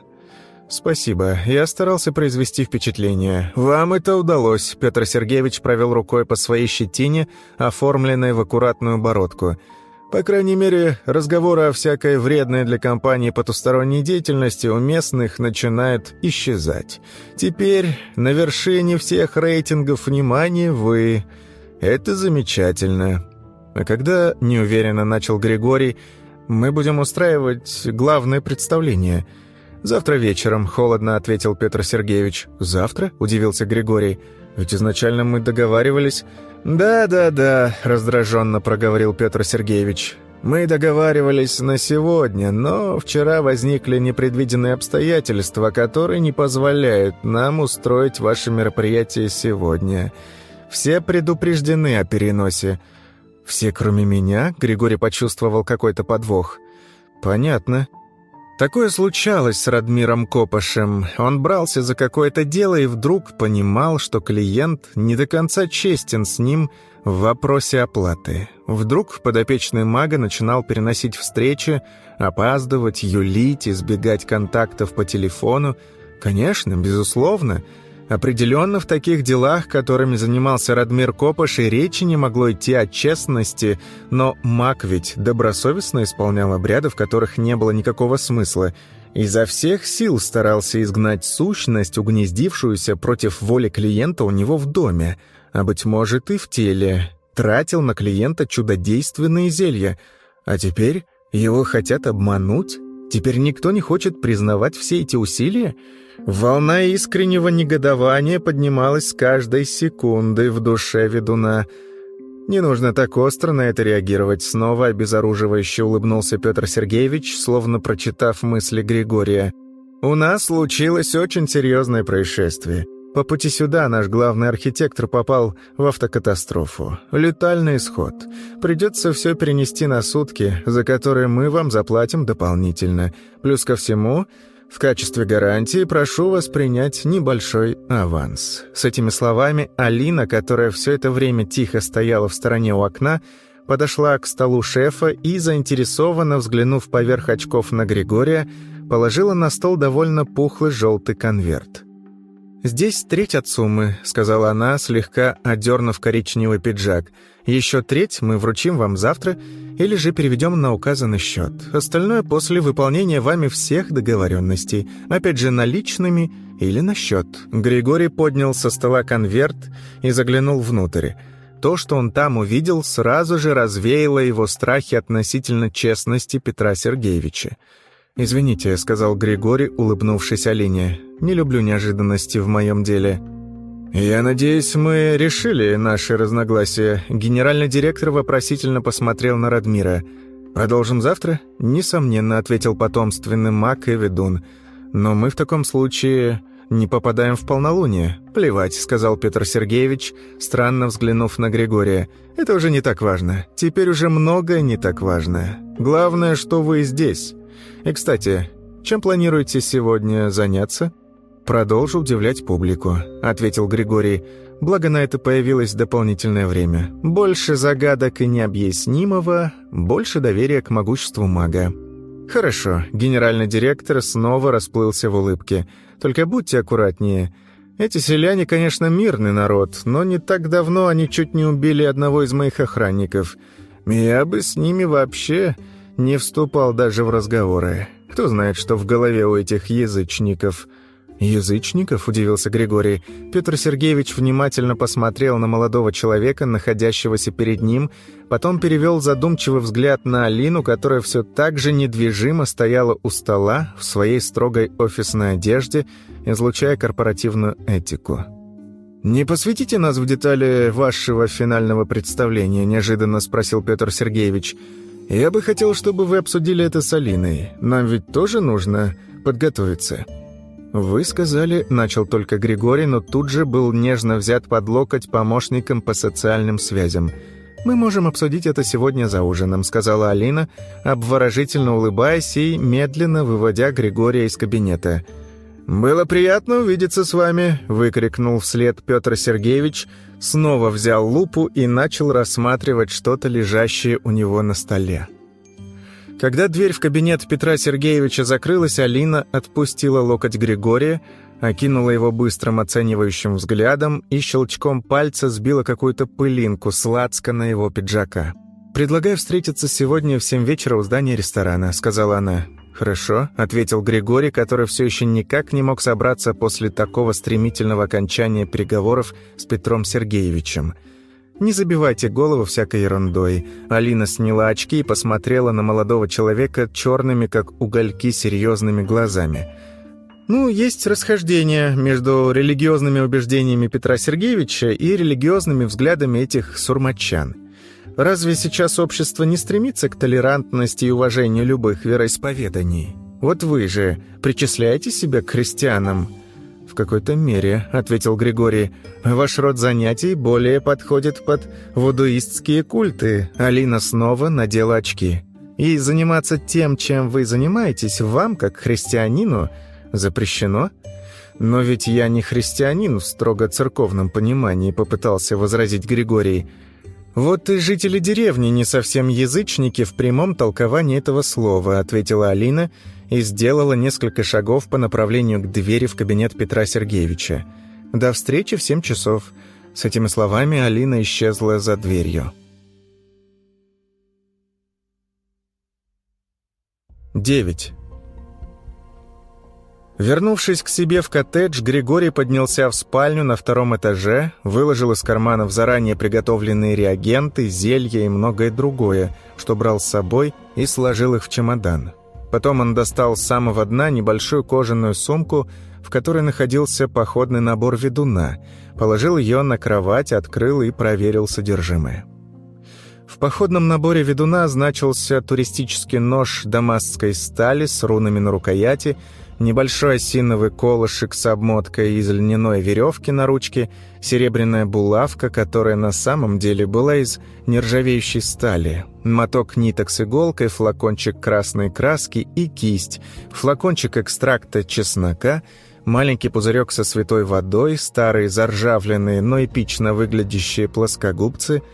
«Спасибо. Я старался произвести впечатление. Вам это удалось», — Петр Сергеевич провел рукой по своей щетине, оформленной в аккуратную бородку — по крайней мере, разговоры о всякой вредной для компании потусторонней деятельности у местных начинают исчезать. Теперь на вершине всех рейтингов внимания вы. Это замечательно. А когда, неуверенно начал Григорий, мы будем устраивать главное представление. Завтра вечером, холодно ответил Петр Сергеевич. Завтра? Удивился Григорий. Ведь изначально мы договаривались... «Да-да-да», — раздраженно проговорил Петр Сергеевич. «Мы договаривались на сегодня, но вчера возникли непредвиденные обстоятельства, которые не позволяют нам устроить ваше мероприятие сегодня. Все предупреждены о переносе». «Все, кроме меня?» — Григорий почувствовал какой-то подвох. «Понятно. Такое случалось с Радмиром Копошем. Он брался за какое-то дело и вдруг понимал, что клиент не до конца честен с ним в вопросе оплаты. Вдруг подопечный мага начинал переносить встречи, опаздывать, юлить, избегать контактов по телефону. Конечно, безусловно, Определенно, в таких делах, которыми занимался Радмир Копыш, и речи не могло идти о честности, но маг ведь добросовестно исполнял обряды, в которых не было никакого смысла, изо всех сил старался изгнать сущность, угнездившуюся против воли клиента у него в доме, а, быть может, и в теле, тратил на клиента чудодейственные зелья, а теперь его хотят обмануть? Теперь никто не хочет признавать все эти усилия? Волна искреннего негодования поднималась с каждой секунды в душе ведуна. «Не нужно так остро на это реагировать», — снова обезоруживающе улыбнулся Петр Сергеевич, словно прочитав мысли Григория. «У нас случилось очень серьезное происшествие. По пути сюда наш главный архитектор попал в автокатастрофу. Летальный исход. Придется все перенести на сутки, за которые мы вам заплатим дополнительно. Плюс ко всему, в качестве гарантии прошу вас принять небольшой аванс». С этими словами Алина, которая все это время тихо стояла в стороне у окна, подошла к столу шефа и, заинтересованно взглянув поверх очков на Григория, положила на стол довольно пухлый желтый конверт. «Здесь треть от суммы», — сказала она, слегка одернув коричневый пиджак. «Еще треть мы вручим вам завтра или же переведем на указанный счет. Остальное после выполнения вами всех договоренностей, опять же наличными или на счет». Григорий поднял со стола конверт и заглянул внутрь. То, что он там увидел, сразу же развеяло его страхи относительно честности Петра Сергеевича. «Извините», — сказал Григорий, улыбнувшись Алине. «Не люблю неожиданности в моем деле». «Я надеюсь, мы решили наши разногласия». Генеральный директор вопросительно посмотрел на Радмира. «Продолжим завтра?» «Несомненно», — ответил потомственный маг и ведун. «Но мы в таком случае не попадаем в полнолуние». «Плевать», — сказал Петр Сергеевич, странно взглянув на Григория. «Это уже не так важно. Теперь уже многое не так важно. Главное, что вы здесь». И, кстати, чем планируете сегодня заняться?» «Продолжу удивлять публику», — ответил Григорий. Благо на это появилось дополнительное время. Больше загадок и необъяснимого, больше доверия к могуществу мага. «Хорошо», — генеральный директор снова расплылся в улыбке. «Только будьте аккуратнее. Эти селяне, конечно, мирный народ, но не так давно они чуть не убили одного из моих охранников. Я бы с ними вообще не вступал даже в разговоры. Кто знает, что в голове у этих язычников. «Язычников?» – удивился Григорий. Петр Сергеевич внимательно посмотрел на молодого человека, находящегося перед ним, потом перевел задумчивый взгляд на Алину, которая все так же недвижимо стояла у стола в своей строгой офисной одежде, излучая корпоративную этику. «Не посвятите нас в детали вашего финального представления?» – неожиданно спросил Петр Сергеевич – «Я бы хотел, чтобы вы обсудили это с Алиной. Нам ведь тоже нужно подготовиться». «Вы сказали», — начал только Григорий, но тут же был нежно взят под локоть помощником по социальным связям. «Мы можем обсудить это сегодня за ужином», — сказала Алина, обворожительно улыбаясь и медленно выводя Григория из кабинета. «Было приятно увидеться с вами», — выкрикнул вслед Петр Сергеевич, снова взял лупу и начал рассматривать что-то, лежащее у него на столе. Когда дверь в кабинет Петра Сергеевича закрылась, Алина отпустила локоть Григория, окинула его быстрым оценивающим взглядом и щелчком пальца сбила какую-то пылинку с на его пиджака. «Предлагаю встретиться сегодня в семь вечера у здания ресторана», — сказала она. «Хорошо», — ответил Григорий, который все еще никак не мог собраться после такого стремительного окончания переговоров с Петром Сергеевичем. «Не забивайте голову всякой ерундой». Алина сняла очки и посмотрела на молодого человека черными, как угольки, серьезными глазами. «Ну, есть расхождение между религиозными убеждениями Петра Сергеевича и религиозными взглядами этих сурмачан». Разве сейчас общество не стремится к толерантности и уважению любых вероисповеданий? Вот вы же причисляете себя к христианам?» «В какой-то мере», — ответил Григорий. «Ваш род занятий более подходит под вудуистские культы». Алина снова надела очки. «И заниматься тем, чем вы занимаетесь, вам, как христианину, запрещено?» «Но ведь я не христианин в строго церковном понимании», — попытался возразить Григорий. «Вот и жители деревни не совсем язычники в прямом толковании этого слова», ответила Алина и сделала несколько шагов по направлению к двери в кабинет Петра Сергеевича. «До встречи в семь часов». С этими словами Алина исчезла за дверью. Девять. Вернувшись к себе в коттедж, Григорий поднялся в спальню на втором этаже, выложил из карманов заранее приготовленные реагенты, зелья и многое другое, что брал с собой, и сложил их в чемодан. Потом он достал с самого дна небольшую кожаную сумку, в которой находился походный набор ведуна, положил ее на кровать, открыл и проверил содержимое. В походном наборе ведуна значился туристический нож дамасской стали с рунами на рукояти – небольшой осиновый колышек с обмоткой из льняной веревки на ручке, серебряная булавка, которая на самом деле была из нержавеющей стали, моток ниток с иголкой, флакончик красной краски и кисть, флакончик экстракта чеснока, маленький пузырек со святой водой, старые заржавленные, но эпично выглядящие плоскогубцы —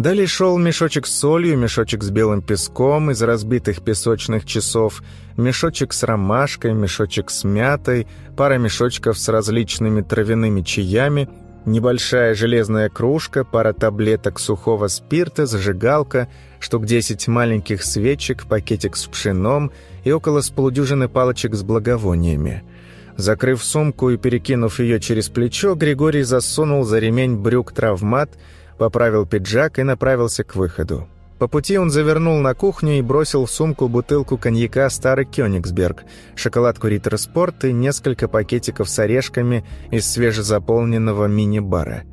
Далее шел мешочек с солью, мешочек с белым песком из разбитых песочных часов, мешочек с ромашкой, мешочек с мятой, пара мешочков с различными травяными чаями, небольшая железная кружка, пара таблеток сухого спирта, зажигалка, штук 10 маленьких свечек, пакетик с пшеном и около с полудюжины палочек с благовониями. Закрыв сумку и перекинув ее через плечо, Григорий засунул за ремень брюк травмат – поправил пиджак и направился к выходу. По пути он завернул на кухню и бросил в сумку бутылку коньяка «Старый Кёнигсберг», шоколадку «Риттер Спорт» и несколько пакетиков с орешками из свежезаполненного мини-бара.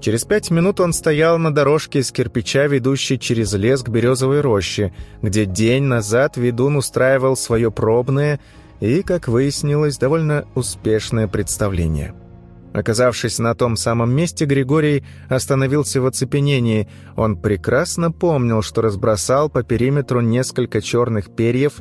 Через пять минут он стоял на дорожке из кирпича, ведущей через лес к березовой роще, где день назад ведун устраивал свое пробное и, как выяснилось, довольно успешное представление – Оказавшись на том самом месте, Григорий остановился в оцепенении. Он прекрасно помнил, что разбросал по периметру несколько черных перьев,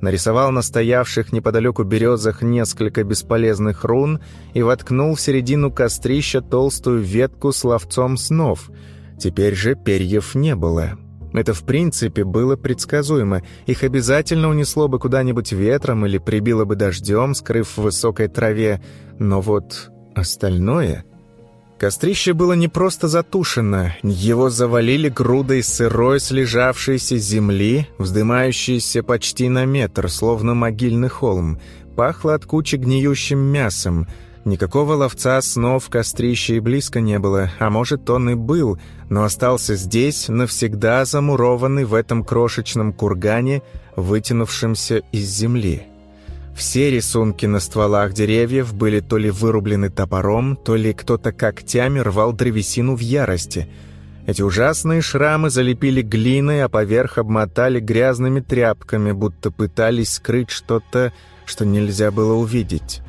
нарисовал на стоявших неподалеку березах несколько бесполезных рун и воткнул в середину кострища толстую ветку с ловцом снов. Теперь же перьев не было. Это в принципе было предсказуемо. Их обязательно унесло бы куда-нибудь ветром или прибило бы дождем, скрыв в высокой траве. Но вот Остальное... Кострище было не просто затушено, его завалили грудой сырой слежавшейся земли, вздымающейся почти на метр, словно могильный холм. Пахло от кучи гниющим мясом. Никакого ловца снов кострище и близко не было, а может, он и был, но остался здесь, навсегда замурованный в этом крошечном кургане, вытянувшемся из земли. Все рисунки на стволах деревьев были то ли вырублены топором, то ли кто-то когтями рвал древесину в ярости. Эти ужасные шрамы залепили глиной, а поверх обмотали грязными тряпками, будто пытались скрыть что-то, что нельзя было увидеть.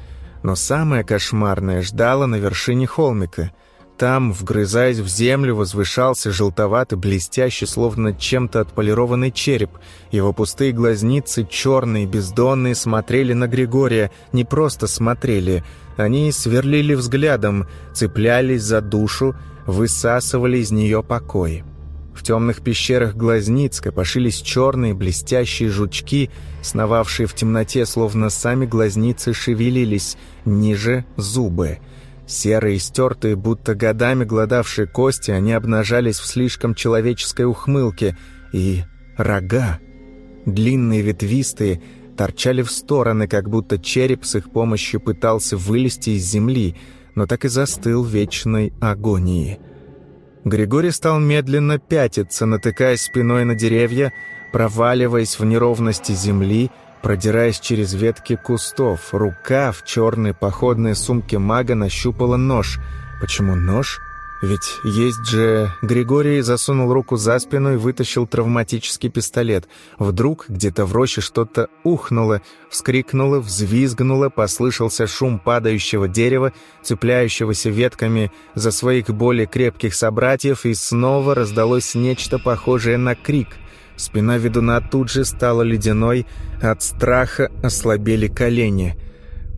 Но самое кошмарное ждало на вершине холмика. Там, вгрызаясь в землю, возвышался желтоватый, блестящий, словно чем-то отполированный череп. Его пустые глазницы, черные, бездонные, смотрели на Григория. Не просто смотрели, они сверлили взглядом, цеплялись за душу, высасывали из нее покой. В темных пещерах глазниц копошились черные блестящие жучки, сновавшие в темноте, словно сами глазницы шевелились, ниже — зубы. Серые, стертые, будто годами гладавшие кости, они обнажались в слишком человеческой ухмылке. И рога, длинные, ветвистые, торчали в стороны, как будто череп с их помощью пытался вылезти из земли, но так и застыл в вечной агонии. Григорий стал медленно пятиться, натыкаясь спиной на деревья, проваливаясь в неровности земли, продираясь через ветки кустов. Рука в черной походной сумке мага нащупала нож. Почему нож? Ведь есть же... Григорий засунул руку за спину и вытащил травматический пистолет. Вдруг где-то в роще что-то ухнуло, вскрикнуло, взвизгнуло, послышался шум падающего дерева, цепляющегося ветками за своих более крепких собратьев, и снова раздалось нечто похожее на крик — Спина ведуна тут же стала ледяной, от страха ослабели колени.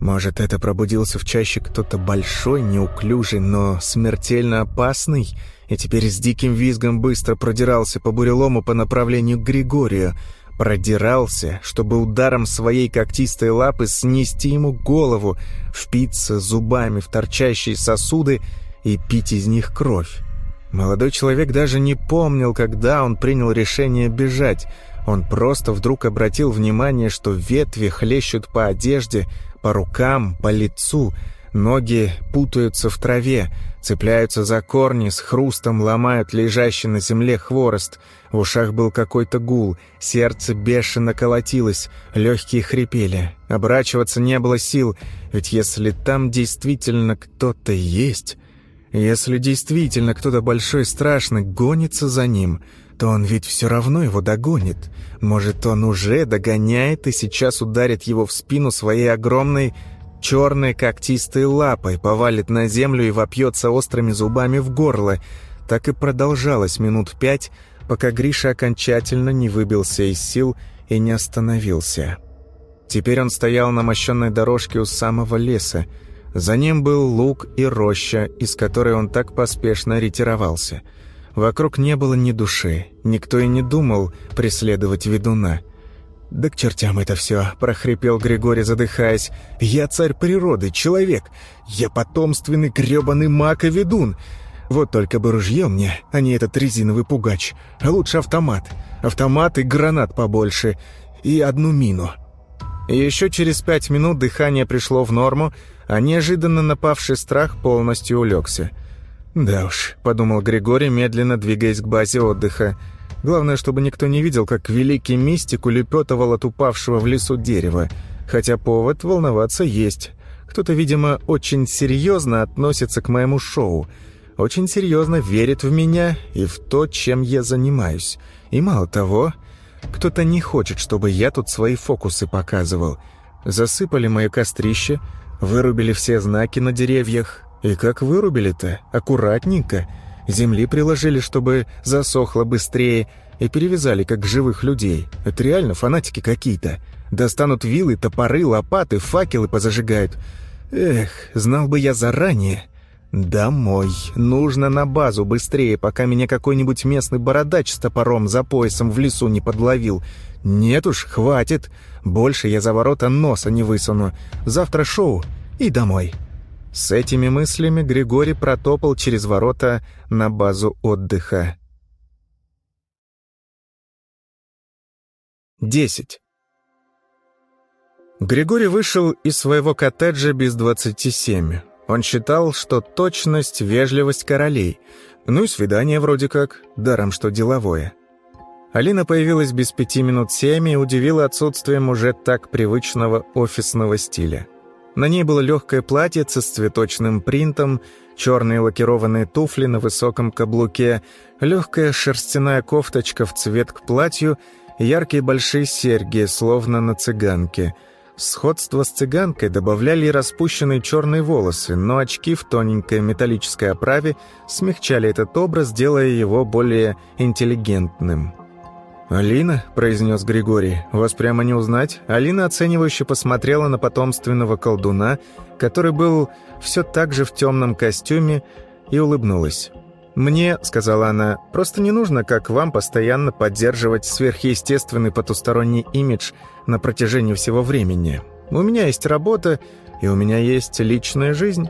Может, это пробудился в чаще кто-то большой, неуклюжий, но смертельно опасный, и теперь с диким визгом быстро продирался по бурелому по направлению к Григорию. Продирался, чтобы ударом своей когтистой лапы снести ему голову, впиться зубами в торчащие сосуды и пить из них кровь. Молодой человек даже не помнил, когда он принял решение бежать. Он просто вдруг обратил внимание, что ветви хлещут по одежде, по рукам, по лицу. Ноги путаются в траве, цепляются за корни, с хрустом ломают лежащий на земле хворост. В ушах был какой-то гул, сердце бешено колотилось, легкие хрипели. Оборачиваться не было сил, ведь если там действительно кто-то есть... Если действительно кто-то большой страшный гонится за ним, то он ведь все равно его догонит. Может, он уже догоняет и сейчас ударит его в спину своей огромной черной когтистой лапой, повалит на землю и вопьется острыми зубами в горло. Так и продолжалось минут пять, пока Гриша окончательно не выбился из сил и не остановился. Теперь он стоял на мощенной дорожке у самого леса, за ним был луг и роща, из которой он так поспешно ретировался. Вокруг не было ни души, никто и не думал преследовать ведуна. «Да к чертям это все!» – прохрипел Григорий, задыхаясь. «Я царь природы, человек! Я потомственный грёбаный маг и ведун! Вот только бы ружье мне, а не этот резиновый пугач. А лучше автомат. Автомат и гранат побольше. И одну мину». Еще через пять минут дыхание пришло в норму, а неожиданно напавший страх полностью улегся. «Да уж», — подумал Григорий, медленно двигаясь к базе отдыха. «Главное, чтобы никто не видел, как великий мистик улепетывал от упавшего в лесу дерева. Хотя повод волноваться есть. Кто-то, видимо, очень серьезно относится к моему шоу. Очень серьезно верит в меня и в то, чем я занимаюсь. И мало того, кто-то не хочет, чтобы я тут свои фокусы показывал. Засыпали мое кострище, Вырубили все знаки на деревьях. И как вырубили-то? Аккуратненько. Земли приложили, чтобы засохло быстрее, и перевязали, как живых людей. Это реально фанатики какие-то. Достанут вилы, топоры, лопаты, факелы позажигают. Эх, знал бы я заранее. Домой. Нужно на базу быстрее, пока меня какой-нибудь местный бородач с топором за поясом в лесу не подловил. «Нет уж, хватит. Больше я за ворота носа не высуну. Завтра шоу и домой». С этими мыслями Григорий протопал через ворота на базу отдыха. 10. Григорий вышел из своего коттеджа без 27. Он считал, что точность, вежливость королей. Ну и свидание вроде как, даром что деловое. Алина появилась без пяти минут семь и удивила отсутствием уже так привычного офисного стиля. На ней было легкое платьице с цветочным принтом, черные лакированные туфли на высоком каблуке, легкая шерстяная кофточка в цвет к платью, яркие большие серьги, словно на цыганке. Сходство с цыганкой добавляли распущенные черные волосы, но очки в тоненькой металлической оправе смягчали этот образ, делая его более интеллигентным. «Алина», — произнес Григорий, — «вас прямо не узнать?» Алина оценивающе посмотрела на потомственного колдуна, который был все так же в темном костюме, и улыбнулась. «Мне», — сказала она, — «просто не нужно, как вам, постоянно поддерживать сверхъестественный потусторонний имидж на протяжении всего времени. У меня есть работа, и у меня есть личная жизнь.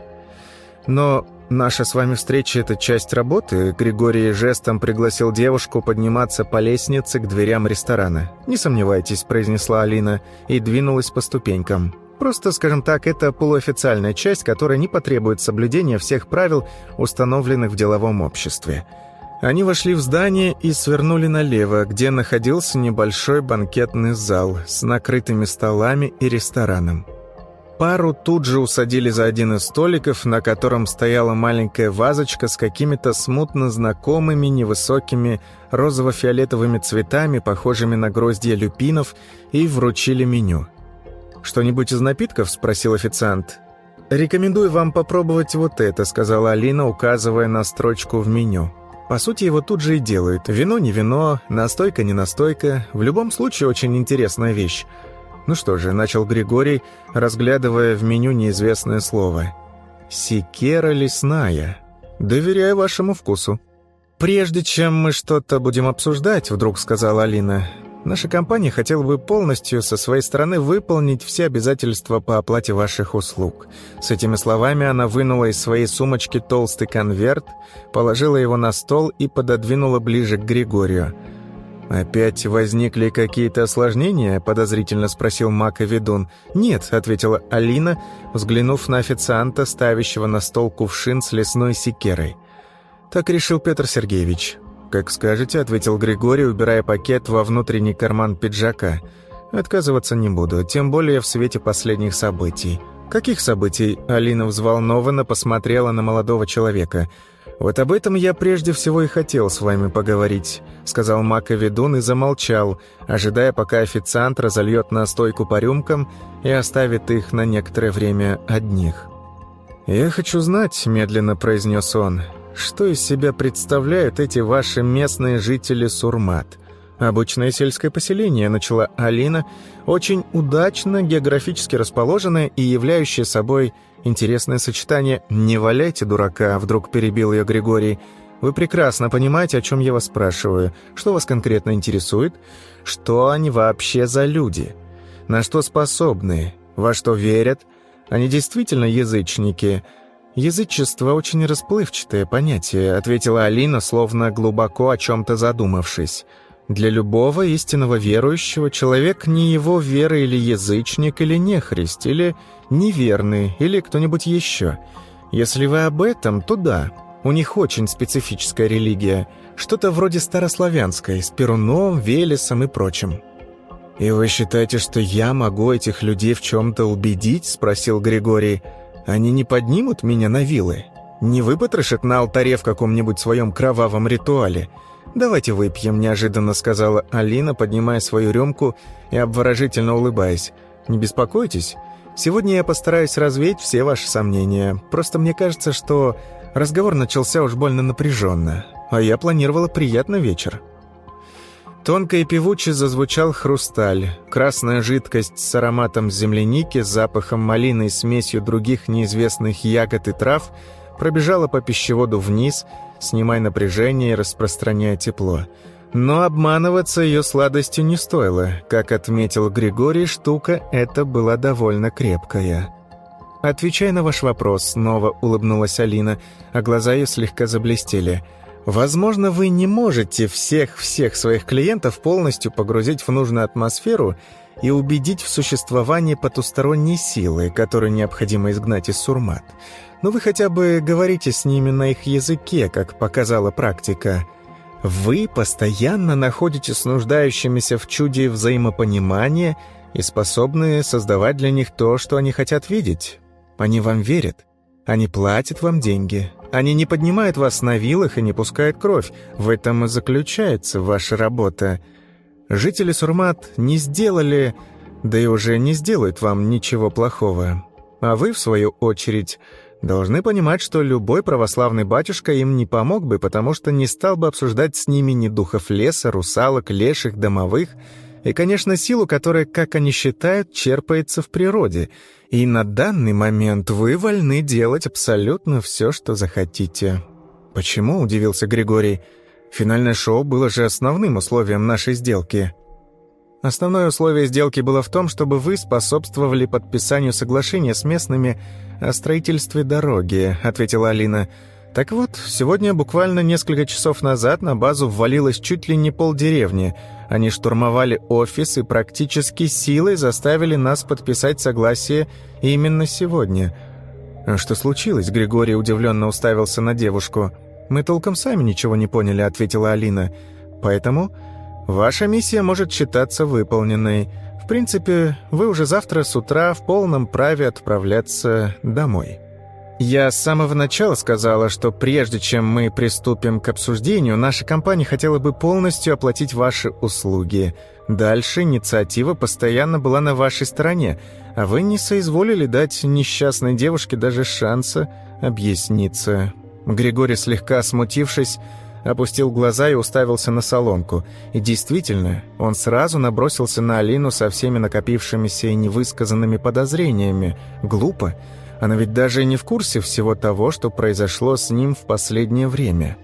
Но наша с вами встреча — это часть работы». Григорий жестом пригласил девушку подниматься по лестнице к дверям ресторана. «Не сомневайтесь», — произнесла Алина, и двинулась по ступенькам. Просто, скажем так, это полуофициальная часть, которая не потребует соблюдения всех правил, установленных в деловом обществе. Они вошли в здание и свернули налево, где находился небольшой банкетный зал с накрытыми столами и рестораном. Пару тут же усадили за один из столиков, на котором стояла маленькая вазочка с какими-то смутно знакомыми невысокими розово-фиолетовыми цветами, похожими на гроздья люпинов, и вручили меню. «Что-нибудь из напитков?» – спросил официант. «Рекомендую вам попробовать вот это», – сказала Алина, указывая на строчку в меню. По сути, его тут же и делают. Вино не вино, настойка не настойка. В любом случае, очень интересная вещь. Ну что же, начал Григорий, разглядывая в меню неизвестное слово. «Секера лесная. Доверяю вашему вкусу». «Прежде чем мы что-то будем обсуждать», — вдруг сказала Алина, Наша компания хотела бы полностью со своей стороны выполнить все обязательства по оплате ваших услуг. С этими словами она вынула из своей сумочки толстый конверт, положила его на стол и пододвинула ближе к Григорию. «Опять возникли какие-то осложнения?» – подозрительно спросил Мака Ведун. «Нет», – ответила Алина, взглянув на официанта, ставящего на стол кувшин с лесной секерой. «Так решил Петр Сергеевич. «Как скажете», — ответил Григорий, убирая пакет во внутренний карман пиджака. «Отказываться не буду, тем более в свете последних событий». «Каких событий?» — Алина взволнованно посмотрела на молодого человека. «Вот об этом я прежде всего и хотел с вами поговорить», — сказал Мака Ведун и замолчал, ожидая, пока официант разольет настойку по рюмкам и оставит их на некоторое время одних. «Я хочу знать», — медленно произнес он, — что из себя представляют эти ваши местные жители Сурмат? Обычное сельское поселение, начала Алина, очень удачно географически расположенное и являющее собой интересное сочетание «не валяйте дурака», вдруг перебил ее Григорий. «Вы прекрасно понимаете, о чем я вас спрашиваю. Что вас конкретно интересует? Что они вообще за люди? На что способны? Во что верят? Они действительно язычники?» «Язычество — очень расплывчатое понятие», — ответила Алина, словно глубоко о чем-то задумавшись. «Для любого истинного верующего человек не его вера или язычник, или нехрист, или неверный, или кто-нибудь еще. Если вы об этом, то да, у них очень специфическая религия, что-то вроде старославянской, с Перуном, Велесом и прочим». «И вы считаете, что я могу этих людей в чем-то убедить?» — спросил Григорий. Они не поднимут меня на вилы? Не выпотрошат на алтаре в каком-нибудь своем кровавом ритуале? Давайте выпьем», — неожиданно сказала Алина, поднимая свою рюмку и обворожительно улыбаясь. «Не беспокойтесь. Сегодня я постараюсь развеять все ваши сомнения. Просто мне кажется, что разговор начался уж больно напряженно, а я планировала приятный вечер». Тонко и певуче зазвучал хрусталь. Красная жидкость с ароматом земляники, запахом малины и смесью других неизвестных ягод и трав пробежала по пищеводу вниз, снимая напряжение и распространяя тепло. Но обманываться ее сладостью не стоило. Как отметил Григорий, штука эта была довольно крепкая. «Отвечая на ваш вопрос», — снова улыбнулась Алина, а глаза ее слегка заблестели — Возможно, вы не можете всех-всех своих клиентов полностью погрузить в нужную атмосферу и убедить в существовании потусторонней силы, которую необходимо изгнать из сурмат. Но вы хотя бы говорите с ними на их языке, как показала практика. Вы постоянно находитесь с нуждающимися в чуде взаимопонимания и способны создавать для них то, что они хотят видеть. Они вам верят. Они платят вам деньги. Они не поднимают вас на вилах и не пускают кровь. В этом и заключается ваша работа. Жители Сурмат не сделали да и уже не сделают вам ничего плохого. А вы, в свою очередь, должны понимать, что любой православный батюшка им не помог бы, потому что не стал бы обсуждать с ними ни духов леса, русалок, леших, домовых и, конечно, силу, которая, как они считают, черпается в природе. И на данный момент вы вольны делать абсолютно все, что захотите. «Почему?» — удивился Григорий. «Финальное шоу было же основным условием нашей сделки». Основное условие сделки было в том, чтобы вы способствовали подписанию соглашения с местными о строительстве дороги», — ответила Алина. «Так вот, сегодня буквально несколько часов назад на базу ввалилось чуть ли не полдеревни. Они штурмовали офис и практически силой заставили нас подписать согласие именно сегодня». «А что случилось?» — Григорий удивленно уставился на девушку. «Мы толком сами ничего не поняли», — ответила Алина. «Поэтому Ваша миссия может считаться выполненной. В принципе, вы уже завтра с утра в полном праве отправляться домой. Я с самого начала сказала, что прежде чем мы приступим к обсуждению, наша компания хотела бы полностью оплатить ваши услуги. Дальше инициатива постоянно была на вашей стороне, а вы не соизволили дать несчастной девушке даже шанса объясниться. Григорий, слегка смутившись, опустил глаза и уставился на солонку. И действительно, он сразу набросился на Алину со всеми накопившимися и невысказанными подозрениями. Глупо. Она ведь даже не в курсе всего того, что произошло с ним в последнее время.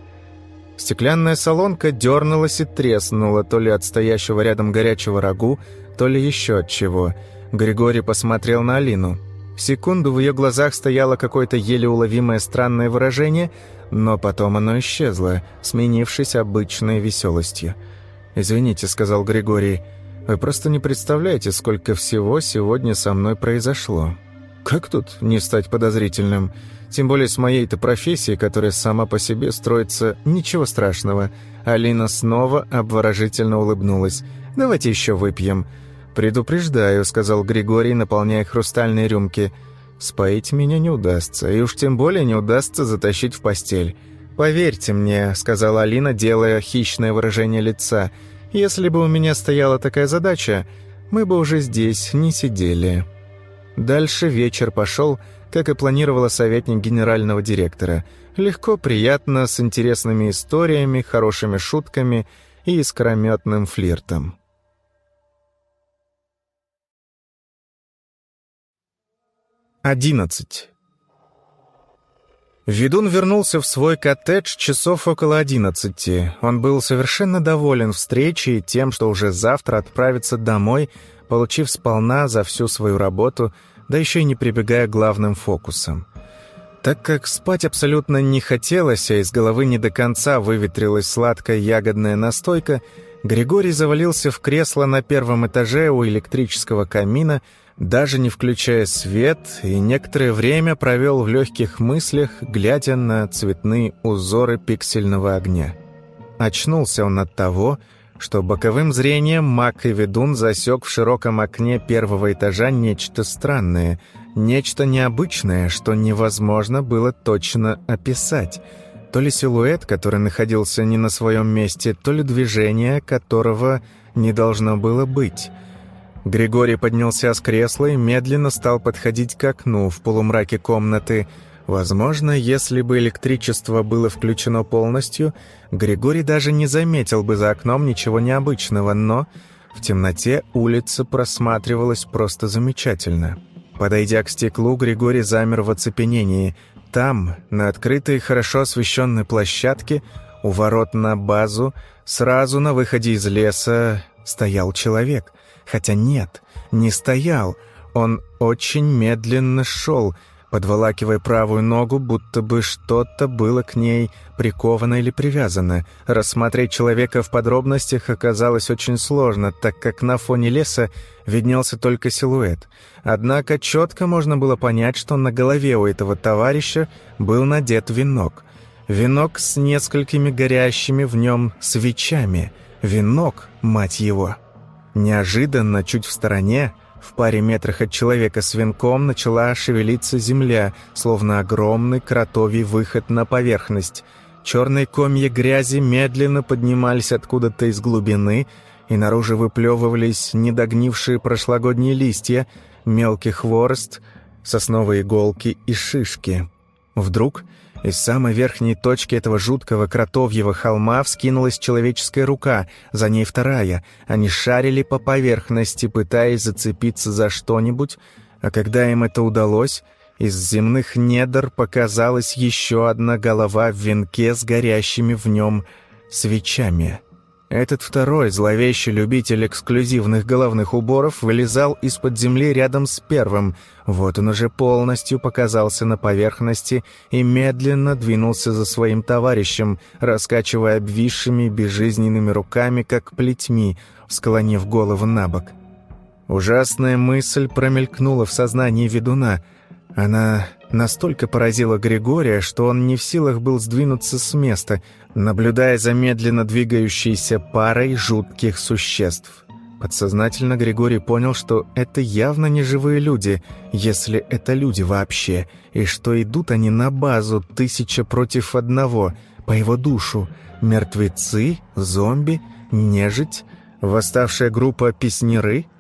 Стеклянная солонка дернулась и треснула, то ли от стоящего рядом горячего рагу, то ли еще от чего. Григорий посмотрел на Алину. Секунду в ее глазах стояло какое-то еле уловимое странное выражение – но потом оно исчезло, сменившись обычной веселостью. «Извините», — сказал Григорий, — «вы просто не представляете, сколько всего сегодня со мной произошло. Как тут не стать подозрительным? Тем более с моей-то профессией, которая сама по себе строится, ничего страшного». Алина снова обворожительно улыбнулась. «Давайте еще выпьем». «Предупреждаю», — сказал Григорий, наполняя хрустальные рюмки — Споить меня не удастся, и уж тем более не удастся затащить в постель. «Поверьте мне», — сказала Алина, делая хищное выражение лица, «если бы у меня стояла такая задача, мы бы уже здесь не сидели». Дальше вечер пошел, как и планировала советник генерального директора. Легко, приятно, с интересными историями, хорошими шутками и искрометным флиртом. 11. Ведун вернулся в свой коттедж часов около одиннадцати. Он был совершенно доволен встречей и тем, что уже завтра отправится домой, получив сполна за всю свою работу, да еще и не прибегая к главным фокусам. Так как спать абсолютно не хотелось, а из головы не до конца выветрилась сладкая ягодная настойка, Григорий завалился в кресло на первом этаже у электрического камина, даже не включая свет, и некоторое время провел в легких мыслях, глядя на цветные узоры пиксельного огня. Очнулся он от того, что боковым зрением маг и ведун засек в широком окне первого этажа нечто странное, нечто необычное, что невозможно было точно описать. То ли силуэт, который находился не на своем месте, то ли движение, которого не должно было быть — Григорий поднялся с кресла и медленно стал подходить к окну в полумраке комнаты. Возможно, если бы электричество было включено полностью, Григорий даже не заметил бы за окном ничего необычного, но в темноте улица просматривалась просто замечательно. Подойдя к стеклу, Григорий замер в оцепенении. Там, на открытой, хорошо освещенной площадке, у ворот на базу, сразу на выходе из леса, стоял человек — Хотя нет, не стоял. Он очень медленно шел, подволакивая правую ногу, будто бы что-то было к ней приковано или привязано. Рассмотреть человека в подробностях оказалось очень сложно, так как на фоне леса виднелся только силуэт. Однако четко можно было понять, что на голове у этого товарища был надет венок. Венок с несколькими горящими в нем свечами. Венок, мать его! Неожиданно, чуть в стороне, в паре метрах от человека с венком начала шевелиться земля, словно огромный кротовий выход на поверхность. Черные комья грязи медленно поднимались откуда-то из глубины и наружу выплевывались недогнившие прошлогодние листья, мелкий хворост, сосновые иголки и шишки. Вдруг из самой верхней точки этого жуткого кротовьего холма вскинулась человеческая рука, за ней вторая. Они шарили по поверхности, пытаясь зацепиться за что-нибудь, а когда им это удалось, из земных недр показалась еще одна голова в венке с горящими в нем свечами. Этот второй зловещий любитель эксклюзивных головных уборов вылезал из-под земли рядом с первым. Вот он уже полностью показался на поверхности и медленно двинулся за своим товарищем, раскачивая обвисшими безжизненными руками, как плетьми, склонив голову на бок. Ужасная мысль промелькнула в сознании ведуна. Она настолько поразила Григория, что он не в силах был сдвинуться с места — наблюдая за медленно двигающейся парой жутких существ. Подсознательно Григорий понял, что это явно не живые люди, если это люди вообще, и что идут они на базу тысяча против одного, по его душу. Мертвецы, зомби, нежить, восставшая группа песнеры —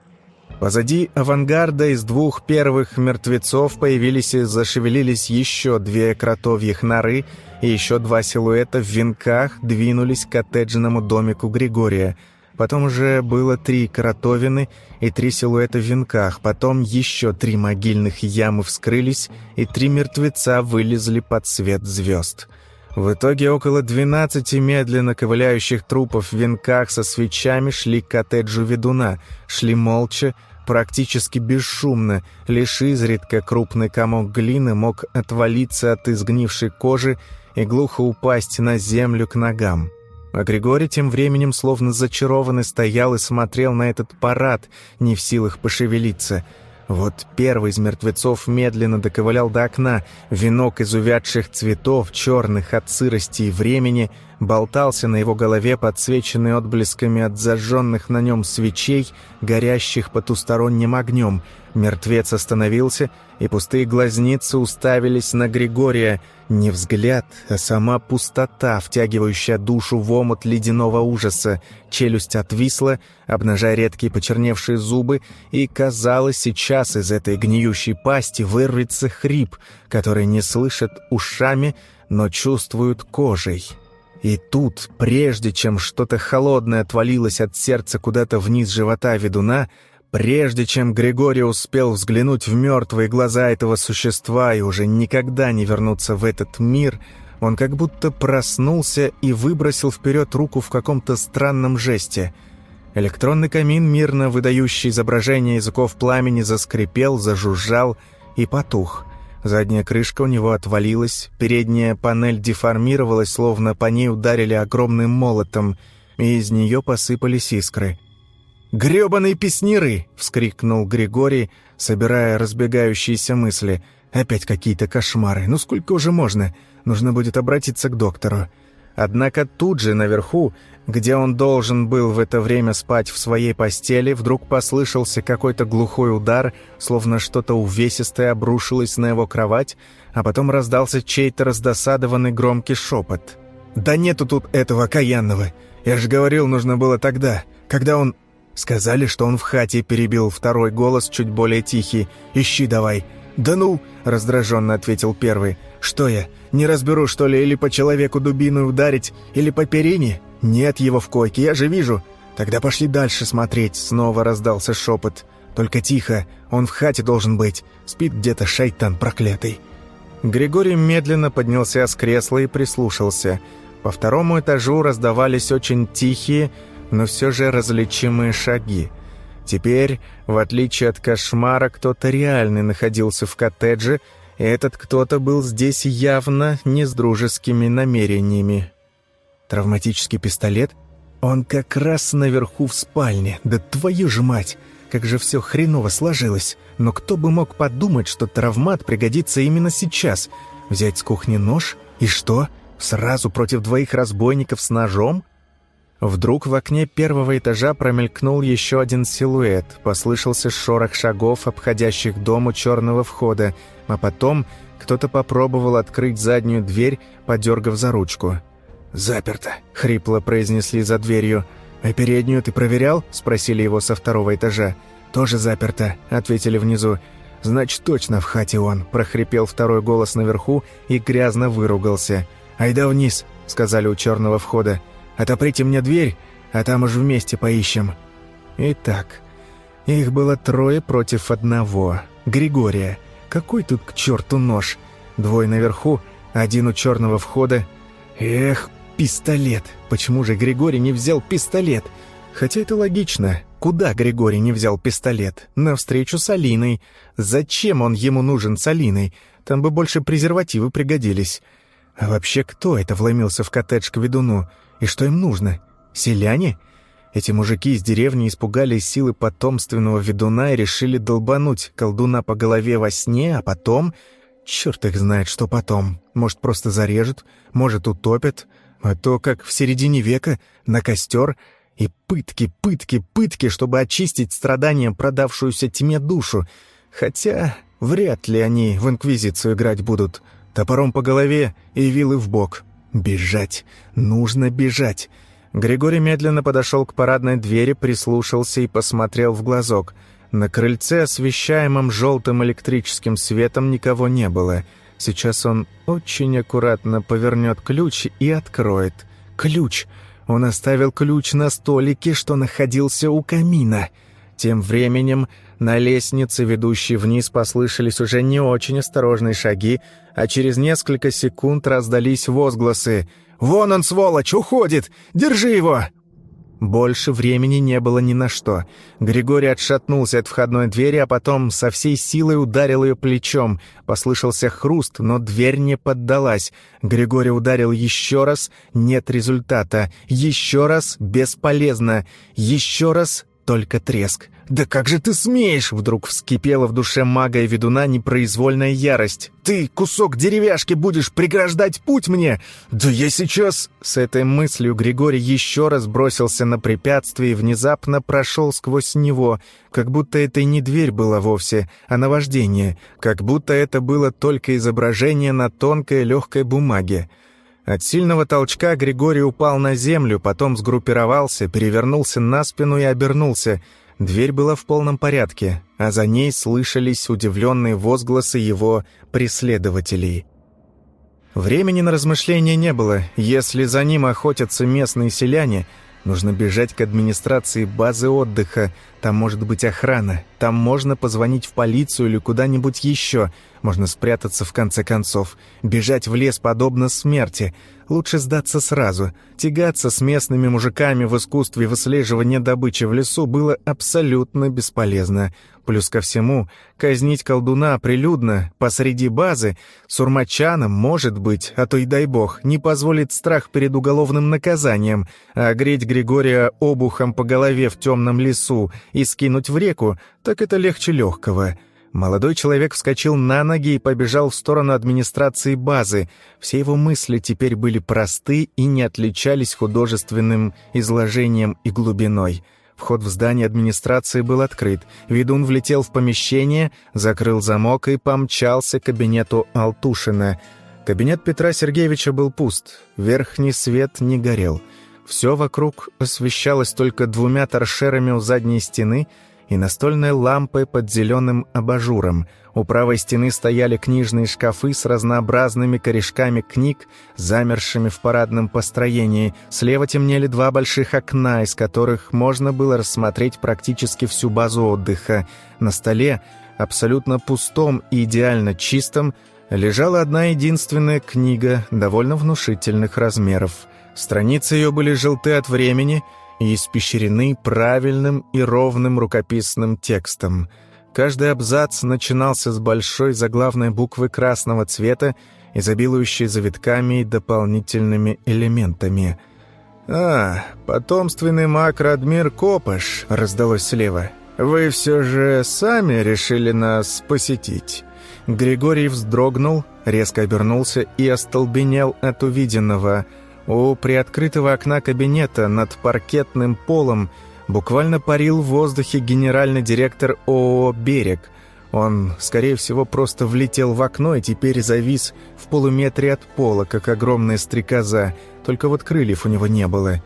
Позади авангарда из двух первых мертвецов появились и зашевелились еще две кротовьих норы, и еще два силуэта в венках двинулись к коттеджному домику Григория. Потом уже было три кротовины и три силуэта в венках, потом еще три могильных ямы вскрылись, и три мертвеца вылезли под свет звезд. В итоге около двенадцати медленно ковыляющих трупов в венках со свечами шли к коттеджу ведуна, шли молча, практически бесшумно, лишь изредка крупный комок глины мог отвалиться от изгнившей кожи и глухо упасть на землю к ногам. А Григорий тем временем словно зачарованный стоял и смотрел на этот парад, не в силах пошевелиться — вот первый из мертвецов медленно доковылял до окна. Венок из увядших цветов, черных от сырости и времени, болтался на его голове, подсвеченный отблесками от зажженных на нем свечей, горящих потусторонним огнем. Мертвец остановился, и пустые глазницы уставились на Григория. Не взгляд, а сама пустота, втягивающая душу в омут ледяного ужаса. Челюсть отвисла, обнажая редкие почерневшие зубы, и, казалось, сейчас из этой гниющей пасти вырвется хрип, который не слышит ушами, но чувствует кожей. И тут, прежде чем что-то холодное отвалилось от сердца куда-то вниз живота ведуна, прежде чем Григорий успел взглянуть в мертвые глаза этого существа и уже никогда не вернуться в этот мир, он как будто проснулся и выбросил вперед руку в каком-то странном жесте. Электронный камин, мирно выдающий изображение языков пламени, заскрипел, зажужжал и потух — Задняя крышка у него отвалилась, передняя панель деформировалась, словно по ней ударили огромным молотом, и из нее посыпались искры. «Гребаные песниры!» — вскрикнул Григорий, собирая разбегающиеся мысли. «Опять какие-то кошмары. Ну сколько уже можно? Нужно будет обратиться к доктору». Однако тут же, наверху, где он должен был в это время спать в своей постели, вдруг послышался какой-то глухой удар, словно что-то увесистое обрушилось на его кровать, а потом раздался чей-то раздосадованный громкий шепот. «Да нету тут этого окаянного! Я же говорил, нужно было тогда, когда он...» Сказали, что он в хате перебил второй голос, чуть более тихий. «Ищи давай!» «Да ну!» — раздраженно ответил первый. «Что я, не разберу, что ли, или по человеку дубину ударить, или по перине? Нет его в койке, я же вижу!» «Тогда пошли дальше смотреть», — снова раздался шепот. «Только тихо, он в хате должен быть. Спит где-то шайтан проклятый». Григорий медленно поднялся с кресла и прислушался. По второму этажу раздавались очень тихие, но все же различимые шаги. Теперь, в отличие от кошмара, кто-то реальный находился в коттедже, этот кто-то был здесь явно не с дружескими намерениями. Травматический пистолет? Он как раз наверху в спальне. Да твою же мать! Как же все хреново сложилось. Но кто бы мог подумать, что травмат пригодится именно сейчас? Взять с кухни нож? И что? Сразу против двоих разбойников с ножом? Вдруг в окне первого этажа промелькнул еще один силуэт, послышался шорох шагов, обходящих дом у черного входа, а потом кто-то попробовал открыть заднюю дверь, подергав за ручку. «Заперто», — хрипло произнесли за дверью. «А переднюю ты проверял?» — спросили его со второго этажа. «Тоже заперто», — ответили внизу. «Значит, точно в хате он», — прохрипел второй голос наверху и грязно выругался. «Айда вниз», — сказали у черного входа. «Отоприте мне дверь, а там уж вместе поищем». Итак, их было трое против одного. Григория. Какой тут к черту нож? Двое наверху, один у черного входа. Эх, пистолет. Почему же Григорий не взял пистолет? Хотя это логично. Куда Григорий не взял пистолет? На встречу с Алиной. Зачем он ему нужен с Алиной? Там бы больше презервативы пригодились. А вообще, кто это вломился в коттедж к ведуну? И что им нужно? Селяне? Эти мужики из деревни испугались силы потомственного ведуна и решили долбануть колдуна по голове во сне, а потом... Черт их знает, что потом. Может, просто зарежут, может, утопят. А то, как в середине века, на костер — и пытки, пытки, пытки, чтобы очистить страданием продавшуюся тьме душу. Хотя вряд ли они в Инквизицию играть будут. Топором по голове и вилы в бок. Бежать. Нужно бежать. Григорий медленно подошел к парадной двери, прислушался и посмотрел в глазок. На крыльце, освещаемом желтым электрическим светом, никого не было. Сейчас он очень аккуратно повернет ключ и откроет. Ключ! Он оставил ключ на столике, что находился у камина. Тем временем на лестнице, ведущей вниз, послышались уже не очень осторожные шаги, а через несколько секунд раздались возгласы «Вон он, сволочь, уходит! Держи его!» Больше времени не было ни на что. Григорий отшатнулся от входной двери, а потом со всей силой ударил ее плечом. Послышался хруст, но дверь не поддалась. Григорий ударил еще раз, нет результата. Еще раз, бесполезно. Еще раз, только треск. «Да как же ты смеешь?» Вдруг вскипела в душе мага и ведуна непроизвольная ярость. «Ты, кусок деревяшки, будешь преграждать путь мне? Да я сейчас...» С этой мыслью Григорий еще раз бросился на препятствие и внезапно прошел сквозь него, как будто это и не дверь была вовсе, а наваждение, как будто это было только изображение на тонкой легкой бумаге. От сильного толчка Григорий упал на землю, потом сгруппировался, перевернулся на спину и обернулся — Дверь была в полном порядке, а за ней слышались удивленные возгласы его преследователей. Времени на размышления не было. Если за ним охотятся местные селяне, нужно бежать к администрации базы отдыха. Там может быть охрана. Там можно позвонить в полицию или куда-нибудь еще. Можно спрятаться в конце концов. Бежать в лес подобно смерти — Лучше сдаться сразу. Тягаться с местными мужиками в искусстве выслеживания добычи в лесу было абсолютно бесполезно. Плюс ко всему, казнить колдуна прилюдно, посреди базы, сурмачаном, может быть, а то и дай бог, не позволит страх перед уголовным наказанием, а греть Григория обухом по голове в темном лесу и скинуть в реку, так это легче легкого. Молодой человек вскочил на ноги и побежал в сторону администрации базы. Все его мысли теперь были просты и не отличались художественным изложением и глубиной. Вход в здание администрации был открыт. Ведун влетел в помещение, закрыл замок и помчался к кабинету Алтушина. Кабинет Петра Сергеевича был пуст, верхний свет не горел. Все вокруг освещалось только двумя торшерами у задней стены — и настольной лампой под зеленым абажуром. У правой стены стояли книжные шкафы с разнообразными корешками книг, замершими в парадном построении. Слева темнели два больших окна, из которых можно было рассмотреть практически всю базу отдыха. На столе, абсолютно пустом и идеально чистом, лежала одна единственная книга довольно внушительных размеров. Страницы ее были желты от времени — и испещрены правильным и ровным рукописным текстом. Каждый абзац начинался с большой заглавной буквы красного цвета, изобилующей завитками и дополнительными элементами. «А, потомственный маг Радмир Копаш», — раздалось слева. «Вы все же сами решили нас посетить?» Григорий вздрогнул, резко обернулся и остолбенел от увиденного — у приоткрытого окна кабинета над паркетным полом буквально парил в воздухе генеральный директор ООО «Берег». Он, скорее всего, просто влетел в окно и теперь завис в полуметре от пола, как огромная стрекоза, только вот крыльев у него не было.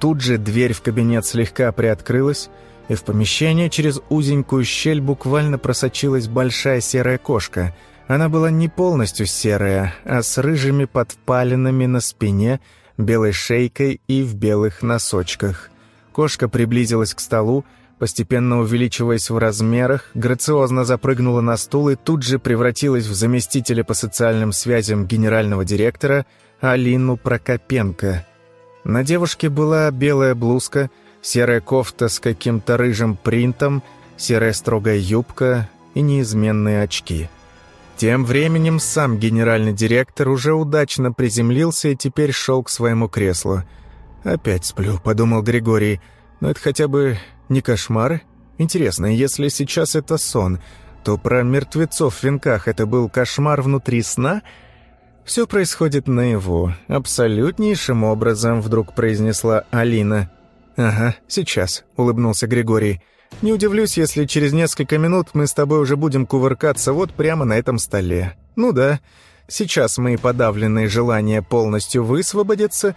тут же дверь в кабинет слегка приоткрылась, и в помещение через узенькую щель буквально просочилась большая серая кошка. Она была не полностью серая, а с рыжими подпалинами на спине, белой шейкой и в белых носочках. Кошка приблизилась к столу, постепенно увеличиваясь в размерах, грациозно запрыгнула на стул и тут же превратилась в заместителя по социальным связям генерального директора Алину Прокопенко. На девушке была белая блузка, серая кофта с каким-то рыжим принтом, серая строгая юбка и неизменные очки. Тем временем сам генеральный директор уже удачно приземлился и теперь шел к своему креслу. «Опять сплю», — подумал Григорий, — «но это хотя бы не кошмар? Интересно, если сейчас это сон, то про мертвецов в венках это был кошмар внутри сна? Все происходит наяву. Абсолютнейшим образом, вдруг произнесла Алина. «Ага, сейчас», — улыбнулся Григорий. «Не удивлюсь, если через несколько минут мы с тобой уже будем кувыркаться вот прямо на этом столе. Ну да, сейчас мои подавленные желания полностью высвободятся,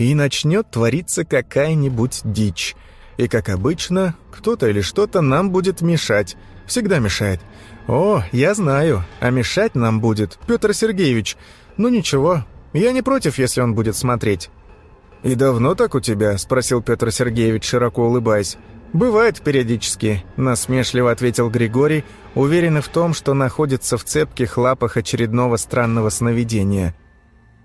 и начнет твориться какая-нибудь дичь. И, как обычно, кто-то или что-то нам будет мешать. Всегда мешает. О, я знаю. А мешать нам будет Петр Сергеевич. Ну ничего, я не против, если он будет смотреть. «И давно так у тебя?» – спросил Петр Сергеевич, широко улыбаясь. «Бывает периодически», – насмешливо ответил Григорий, уверенный в том, что находится в цепких лапах очередного странного сновидения –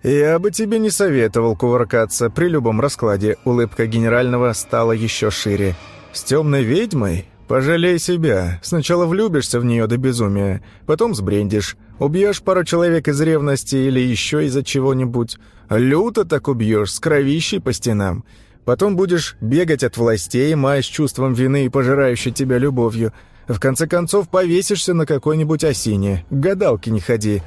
«Я бы тебе не советовал кувыркаться при любом раскладе», улыбка генерального стала еще шире. «С темной ведьмой? Пожалей себя. Сначала влюбишься в нее до безумия, потом сбрендишь, убьешь пару человек из ревности или еще из-за чего-нибудь. Люто так убьешь, с кровищей по стенам. Потом будешь бегать от властей, маясь чувством вины и пожирающей тебя любовью. В конце концов повесишься на какой-нибудь осине. Гадалки не ходи».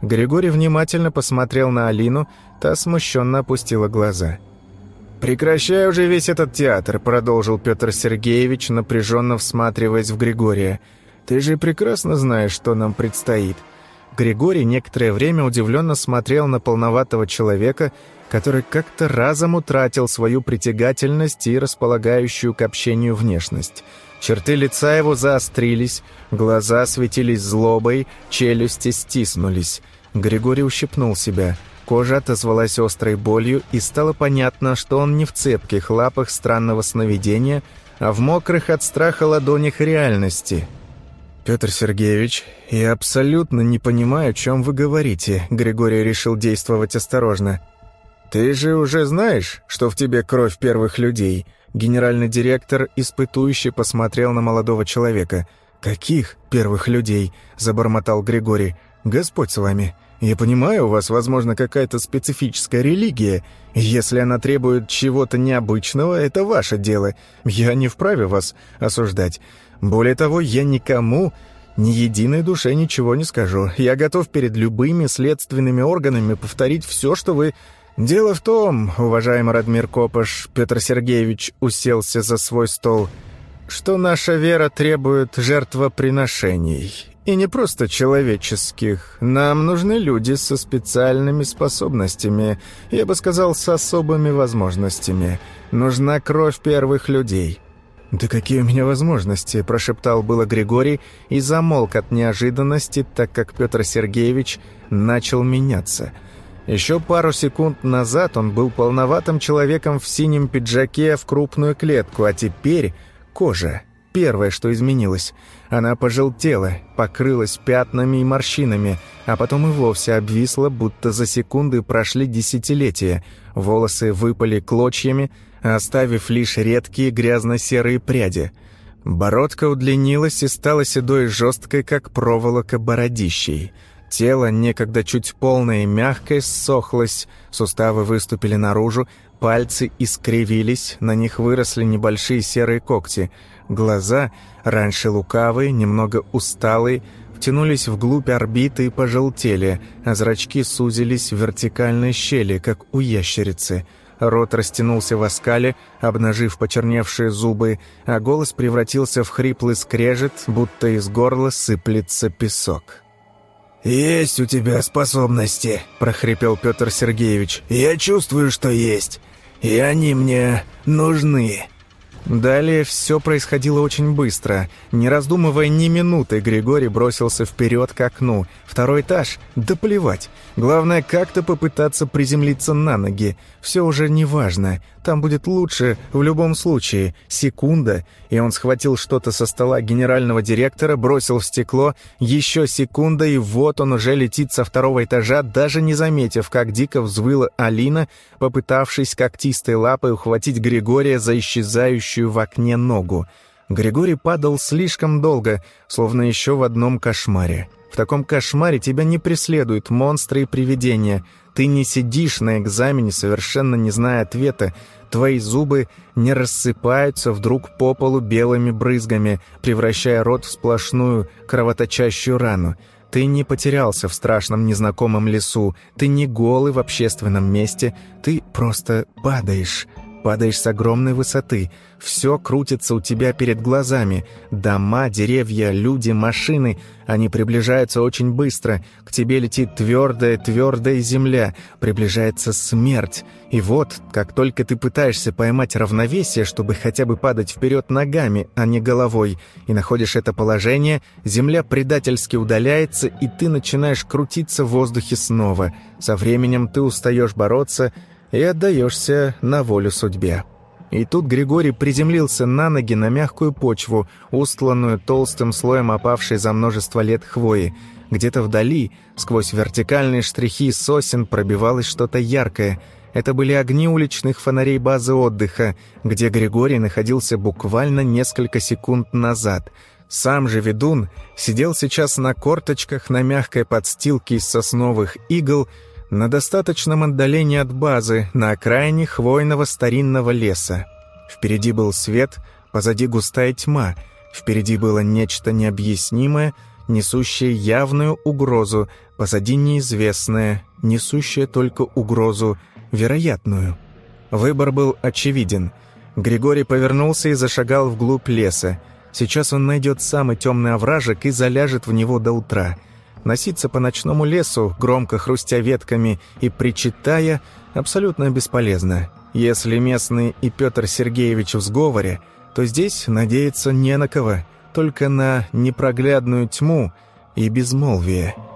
Григорий внимательно посмотрел на Алину, та смущенно опустила глаза. «Прекращай уже весь этот театр», — продолжил Петр Сергеевич, напряженно всматриваясь в Григория. «Ты же прекрасно знаешь, что нам предстоит». Григорий некоторое время удивленно смотрел на полноватого человека, который как-то разом утратил свою притягательность и располагающую к общению внешность — Черты лица его заострились, глаза светились злобой, челюсти стиснулись. Григорий ущипнул себя. Кожа отозвалась острой болью, и стало понятно, что он не в цепких лапах странного сновидения, а в мокрых от страха ладонях реальности. «Петр Сергеевич, я абсолютно не понимаю, о чем вы говорите», — Григорий решил действовать осторожно. «Ты же уже знаешь, что в тебе кровь первых людей», Генеральный директор испытующе посмотрел на молодого человека. «Каких первых людей?» – забормотал Григорий. «Господь с вами. Я понимаю, у вас, возможно, какая-то специфическая религия. Если она требует чего-то необычного, это ваше дело. Я не вправе вас осуждать. Более того, я никому, ни единой душе ничего не скажу. Я готов перед любыми следственными органами повторить все, что вы «Дело в том, уважаемый Радмир Копыш, Петр Сергеевич уселся за свой стол, что наша вера требует жертвоприношений. И не просто человеческих. Нам нужны люди со специальными способностями, я бы сказал, с особыми возможностями. Нужна кровь первых людей». «Да какие у меня возможности?» – прошептал было Григорий и замолк от неожиданности, так как Петр Сергеевич начал меняться – еще пару секунд назад он был полноватым человеком в синем пиджаке в крупную клетку, а теперь кожа. Первое, что изменилось. Она пожелтела, покрылась пятнами и морщинами, а потом и вовсе обвисла, будто за секунды прошли десятилетия. Волосы выпали клочьями, оставив лишь редкие грязно-серые пряди. Бородка удлинилась и стала седой и жесткой, как проволока бородищей. Тело, некогда чуть полное и мягкое, ссохлось, суставы выступили наружу, пальцы искривились, на них выросли небольшие серые когти. Глаза, раньше лукавые, немного усталые, втянулись вглубь орбиты и пожелтели, а зрачки сузились в вертикальной щели, как у ящерицы. Рот растянулся в оскале, обнажив почерневшие зубы, а голос превратился в хриплый скрежет, будто из горла сыплется песок. «Есть у тебя способности», — прохрипел Петр Сергеевич. «Я чувствую, что есть. и они мне нужны». Далее все происходило очень быстро. Не раздумывая ни минуты, Григорий бросился вперед к окну. Второй этаж? Да плевать. Главное, как-то попытаться приземлиться на ноги. Все уже не важно. Там будет лучше в любом случае. Секунда, и он схватил что-то со стола генерального директора, бросил в стекло. Еще секунда, и вот он уже летит со второго этажа, даже не заметив, как дико взвыла Алина, попытавшись когтистой лапой ухватить Григория за исчезающую в окне ногу. Григорий падал слишком долго, словно еще в одном кошмаре. В таком кошмаре тебя не преследуют монстры и привидения — ты не сидишь на экзамене, совершенно не зная ответа. Твои зубы не рассыпаются вдруг по полу белыми брызгами, превращая рот в сплошную кровоточащую рану. Ты не потерялся в страшном незнакомом лесу, ты не голый в общественном месте, ты просто падаешь, падаешь с огромной высоты. Все крутится у тебя перед глазами. Дома, деревья, люди, машины. Они приближаются очень быстро. К тебе летит твердая, твердая земля. Приближается смерть. И вот, как только ты пытаешься поймать равновесие, чтобы хотя бы падать вперед ногами, а не головой, и находишь это положение, земля предательски удаляется, и ты начинаешь крутиться в воздухе снова. Со временем ты устаешь бороться и отдаешься на волю судьбе. И тут Григорий приземлился на ноги на мягкую почву, устланную толстым слоем опавшей за множество лет хвои. Где-то вдали, сквозь вертикальные штрихи сосен, пробивалось что-то яркое. Это были огни уличных фонарей базы отдыха, где Григорий находился буквально несколько секунд назад. Сам же ведун сидел сейчас на корточках на мягкой подстилке из сосновых игл, на достаточном отдалении от базы, на окраине хвойного старинного леса. Впереди был свет, позади густая тьма, впереди было нечто необъяснимое, несущее явную угрозу, позади неизвестное, несущее только угрозу, вероятную. Выбор был очевиден. Григорий повернулся и зашагал вглубь леса. Сейчас он найдет самый темный овражек и заляжет в него до утра — Носиться по ночному лесу, громко хрустя ветками и причитая, абсолютно бесполезно. Если местный и Петр Сергеевич в сговоре, то здесь надеяться не на кого, только на непроглядную тьму и безмолвие –